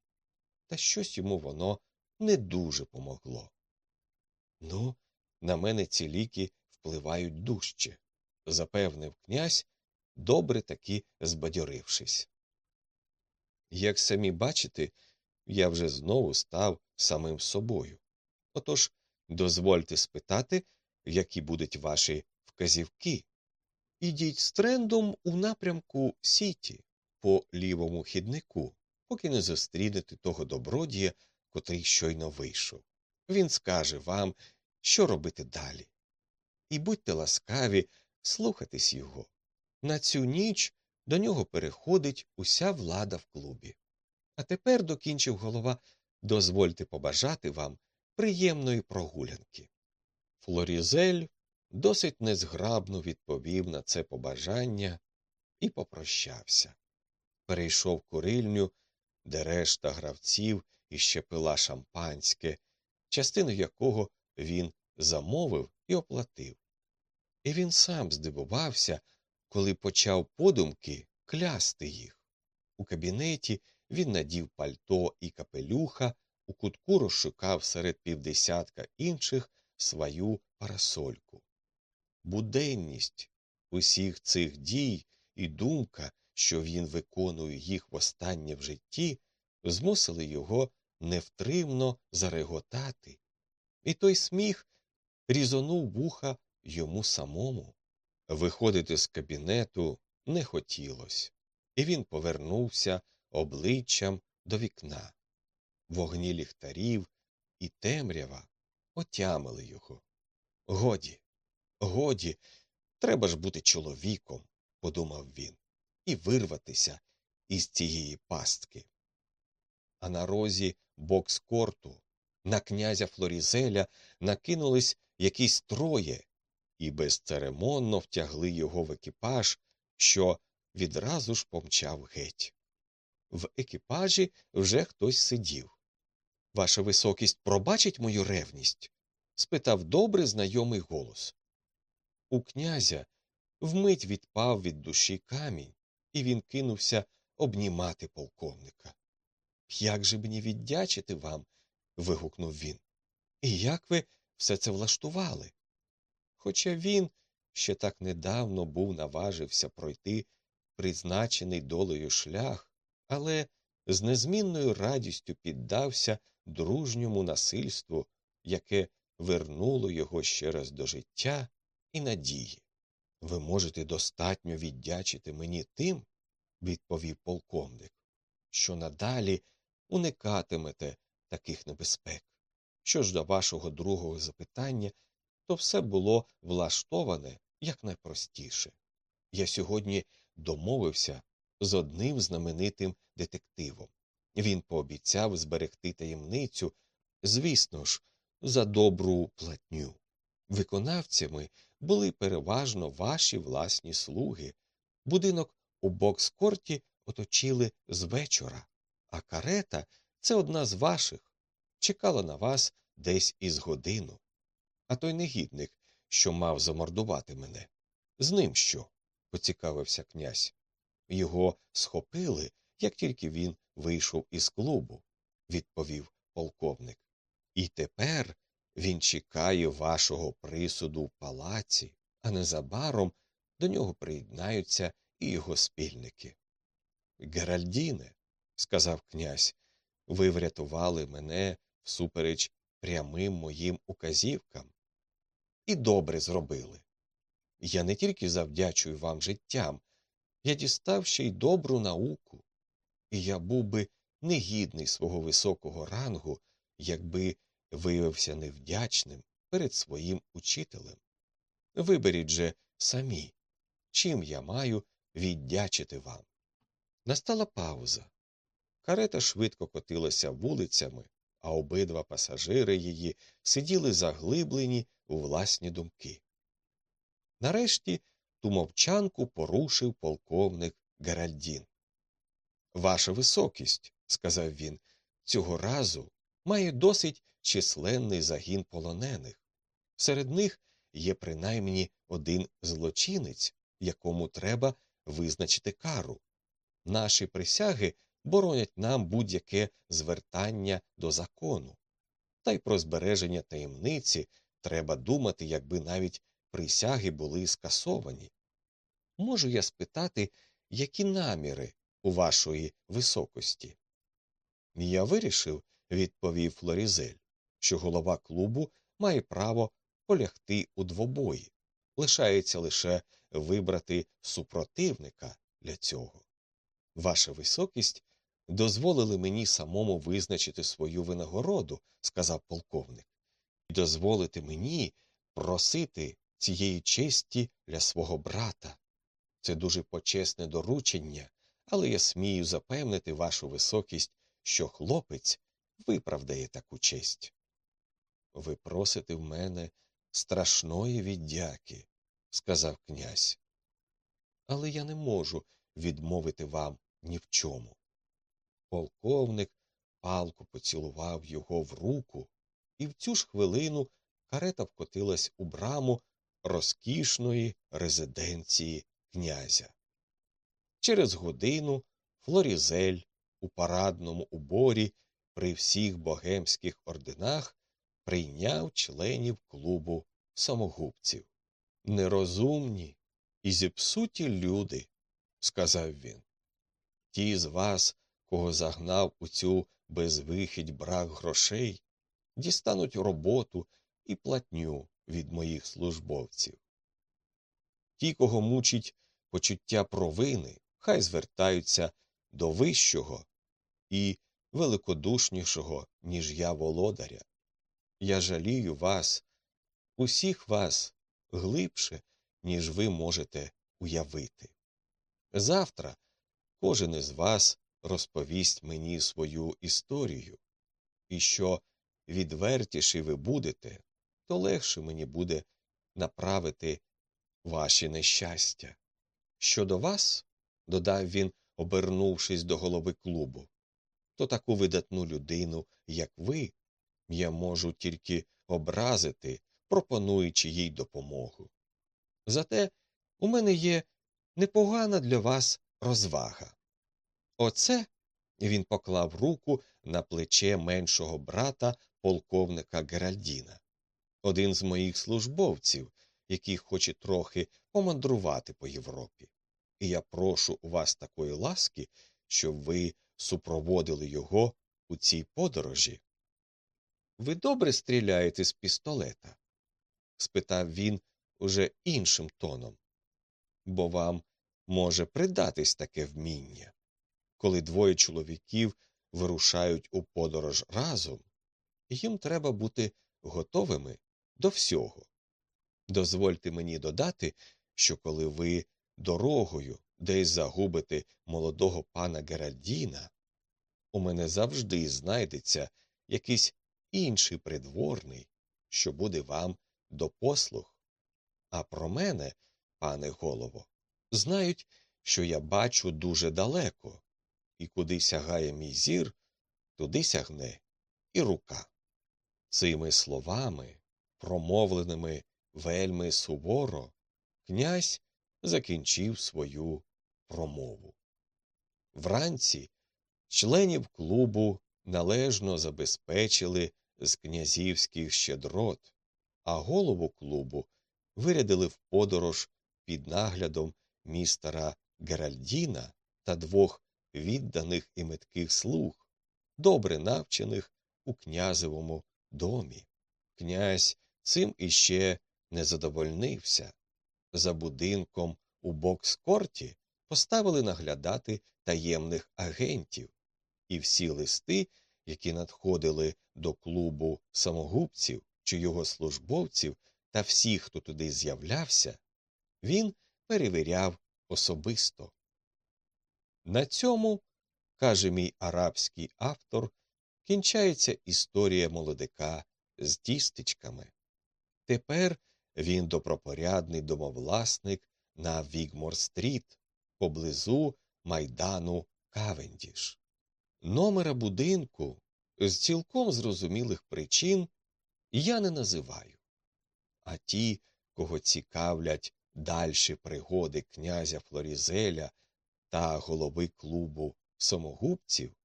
та щось йому воно не дуже помогло. Ну, на мене ці ліки впливають дужче, запевнив князь, добре таки збадьорившись. Як самі бачите, я вже знову став самим собою. Отож, дозвольте спитати, які будуть ваші вказівки. Ідіть з трендом у напрямку Сіті по лівому хіднику, поки не зустрінете того добродія, котрий щойно вийшов. Він скаже вам, що робити далі. І будьте ласкаві слухатись його. На цю ніч до нього переходить уся влада в клубі. А тепер, докінчив голова, дозвольте побажати вам приємної прогулянки. Флорізель досить незграбно відповів на це побажання і попрощався. Перейшов курильню, де решта гравців іще пила шампанське, частину якого він замовив і оплатив. І він сам здивувався, коли почав подумки клясти їх. У кабінеті він надів пальто і капелюха, у кутку розшукав серед півдесятка інших свою парасольку. Буденність усіх цих дій і думка, що він виконує їх востаннє в житті, змусили його невтримно зареготати, і той сміх різонув вуха йому самому. Виходити з кабінету не хотілося, і він повернувся обличчям до вікна. Вогні ліхтарів і темрява отямили його. Годі, годі, треба ж бути чоловіком, подумав він, і вирватися із цієї пастки. А на розі бокс-корту на князя Флорізеля накинулись якісь троє і безцеремонно втягли його в екіпаж, що відразу ж помчав геть. В екіпажі вже хтось сидів. Ваша високість пробачить мою ревність? спитав добре знайомий голос. У князя вмить відпав від душі камінь, і він кинувся обнімати полковника. Як же мені віддячити вам? вигукнув він. І як ви все це влаштували? Хоча він ще так недавно був наважився пройти призначений долею шлях, але з незмінною радістю піддався дружньому насильству, яке вернуло його ще раз до життя і надії. Ви можете достатньо віддячити мені тим, відповів полковник, що надалі уникатимете таких небезпек. Що ж до вашого другого запитання, то все було влаштоване якнайпростіше. Я сьогодні домовився з одним знаменитим детективом. Він пообіцяв зберегти таємницю, звісно ж, за добру платню. Виконавцями були переважно ваші власні слуги. Будинок у бокскорті оточили з вечора, а карета це одна з ваших, чекала на вас десь із годину. А той негідник, що мав замордувати мене. З ним що? поцікавився князь. Його схопили, як тільки він вийшов із клубу, відповів полковник. І тепер він чекає вашого присуду в палаці, а незабаром до нього приєднаються і його спільники. Геральдіне, сказав князь, ви врятували мене всупереч прямим моїм указівкам. І добре зробили. Я не тільки завдячую вам життям, я дістав ще й добру науку, і я був би негідний свого високого рангу, якби виявився невдячним перед своїм учителем. Виберіть же самі, чим я маю віддячити вам. Настала пауза. Карета швидко котилася вулицями, а обидва пасажири її сиділи заглиблені у власні думки. Нарешті ту мовчанку порушив полковник Геральдін. Ваша високість, сказав він, цього разу має досить численний загін полонених. Серед них є принаймні один злочинець, якому треба визначити кару. Наші присяги боронять нам будь-яке звертання до закону. Та й про збереження таємниці треба думати, якби навіть присяги були скасовані. Можу я спитати, які наміри вашої високості? Я вирішив, відповів Флорізель, що голова клубу має право полягти у двобої. Лишається лише вибрати супротивника для цього. Ваша високість дозволили мені самому визначити свою винагороду, сказав полковник, і дозволити мені просити цієї честі для свого брата. Це дуже почесне доручення, але я смію запевнити вашу високість, що хлопець виправдає таку честь. Ви просите в мене страшної віддяки, сказав князь. Але я не можу відмовити вам ні в чому. Полковник палко поцілував його в руку, і в цю ж хвилину карета вкотилась у браму розкішної резиденції князя. Через годину Флорізель у парадному уборі при всіх богемських орденах прийняв членів клубу самогубців. Нерозумні і зіпсуті люди, сказав він. Ті з вас, кого загнав у цю безвихідь брак грошей, дістануть роботу і платню від моїх службовців. Ті, кого мучить почуття провини, хай звертаються до вищого і великодушнішого, ніж я володаря. Я жалію вас, усіх вас глибше, ніж ви можете уявити. Завтра кожен із вас розповість мені свою історію, і що відвертіші ви будете, то легше мені буде направити ваші нещастя. Щодо вас, додав він, обернувшись до голови клубу, то таку видатну людину, як ви, я можу тільки образити, пропонуючи їй допомогу. Зате у мене є непогана для вас розвага. Оце він поклав руку на плече меншого брата полковника Геральдіна, один з моїх службовців, який хоче трохи помандрувати по Європі. І я прошу у вас такої ласки, щоб ви супроводили його у цій подорожі. Ви добре стріляєте з пістолета? спитав він уже іншим тоном, бо вам може придатись таке вміння. Коли двоє чоловіків вирушають у подорож разом, їм треба бути готовими до всього. Дозвольте мені додати, що коли ви дорогою десь загубите молодого пана Геральдіна, у мене завжди знайдеться якийсь інший придворний, що буде вам до послуг. А про мене, пане голово, знають, що я бачу дуже далеко, і куди сягає мій зір, туди сягне і рука. Цими словами, промовленими вельми суворо, князь закінчив свою промову. Вранці членів клубу належно забезпечили з князівських щедрот, а голову клубу вирядили в подорож під наглядом містера Геральдіна та двох відданих і метких слуг, добре навчених у князевому домі. Князь цим іще не задовольнився. За будинком у бокскорті поставили наглядати таємних агентів, і всі листи, які надходили до клубу самогубців чи його службовців та всіх, хто туди з'являвся, він перевіряв особисто. На цьому, каже мій арабський автор, кінчається історія молодика з тістечками. Тепер він добропорядний домовласник на Вігмор-стріт, поблизу майдану Кавендіш. Номера будинку з цілком зрозумілих причин я не називаю, а ті, кого цікавлять дальші пригоди князя Флорізеля та голови клубу самогубців,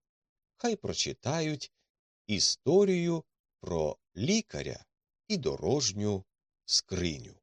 хай прочитають історію про лікаря і дорожню скриню.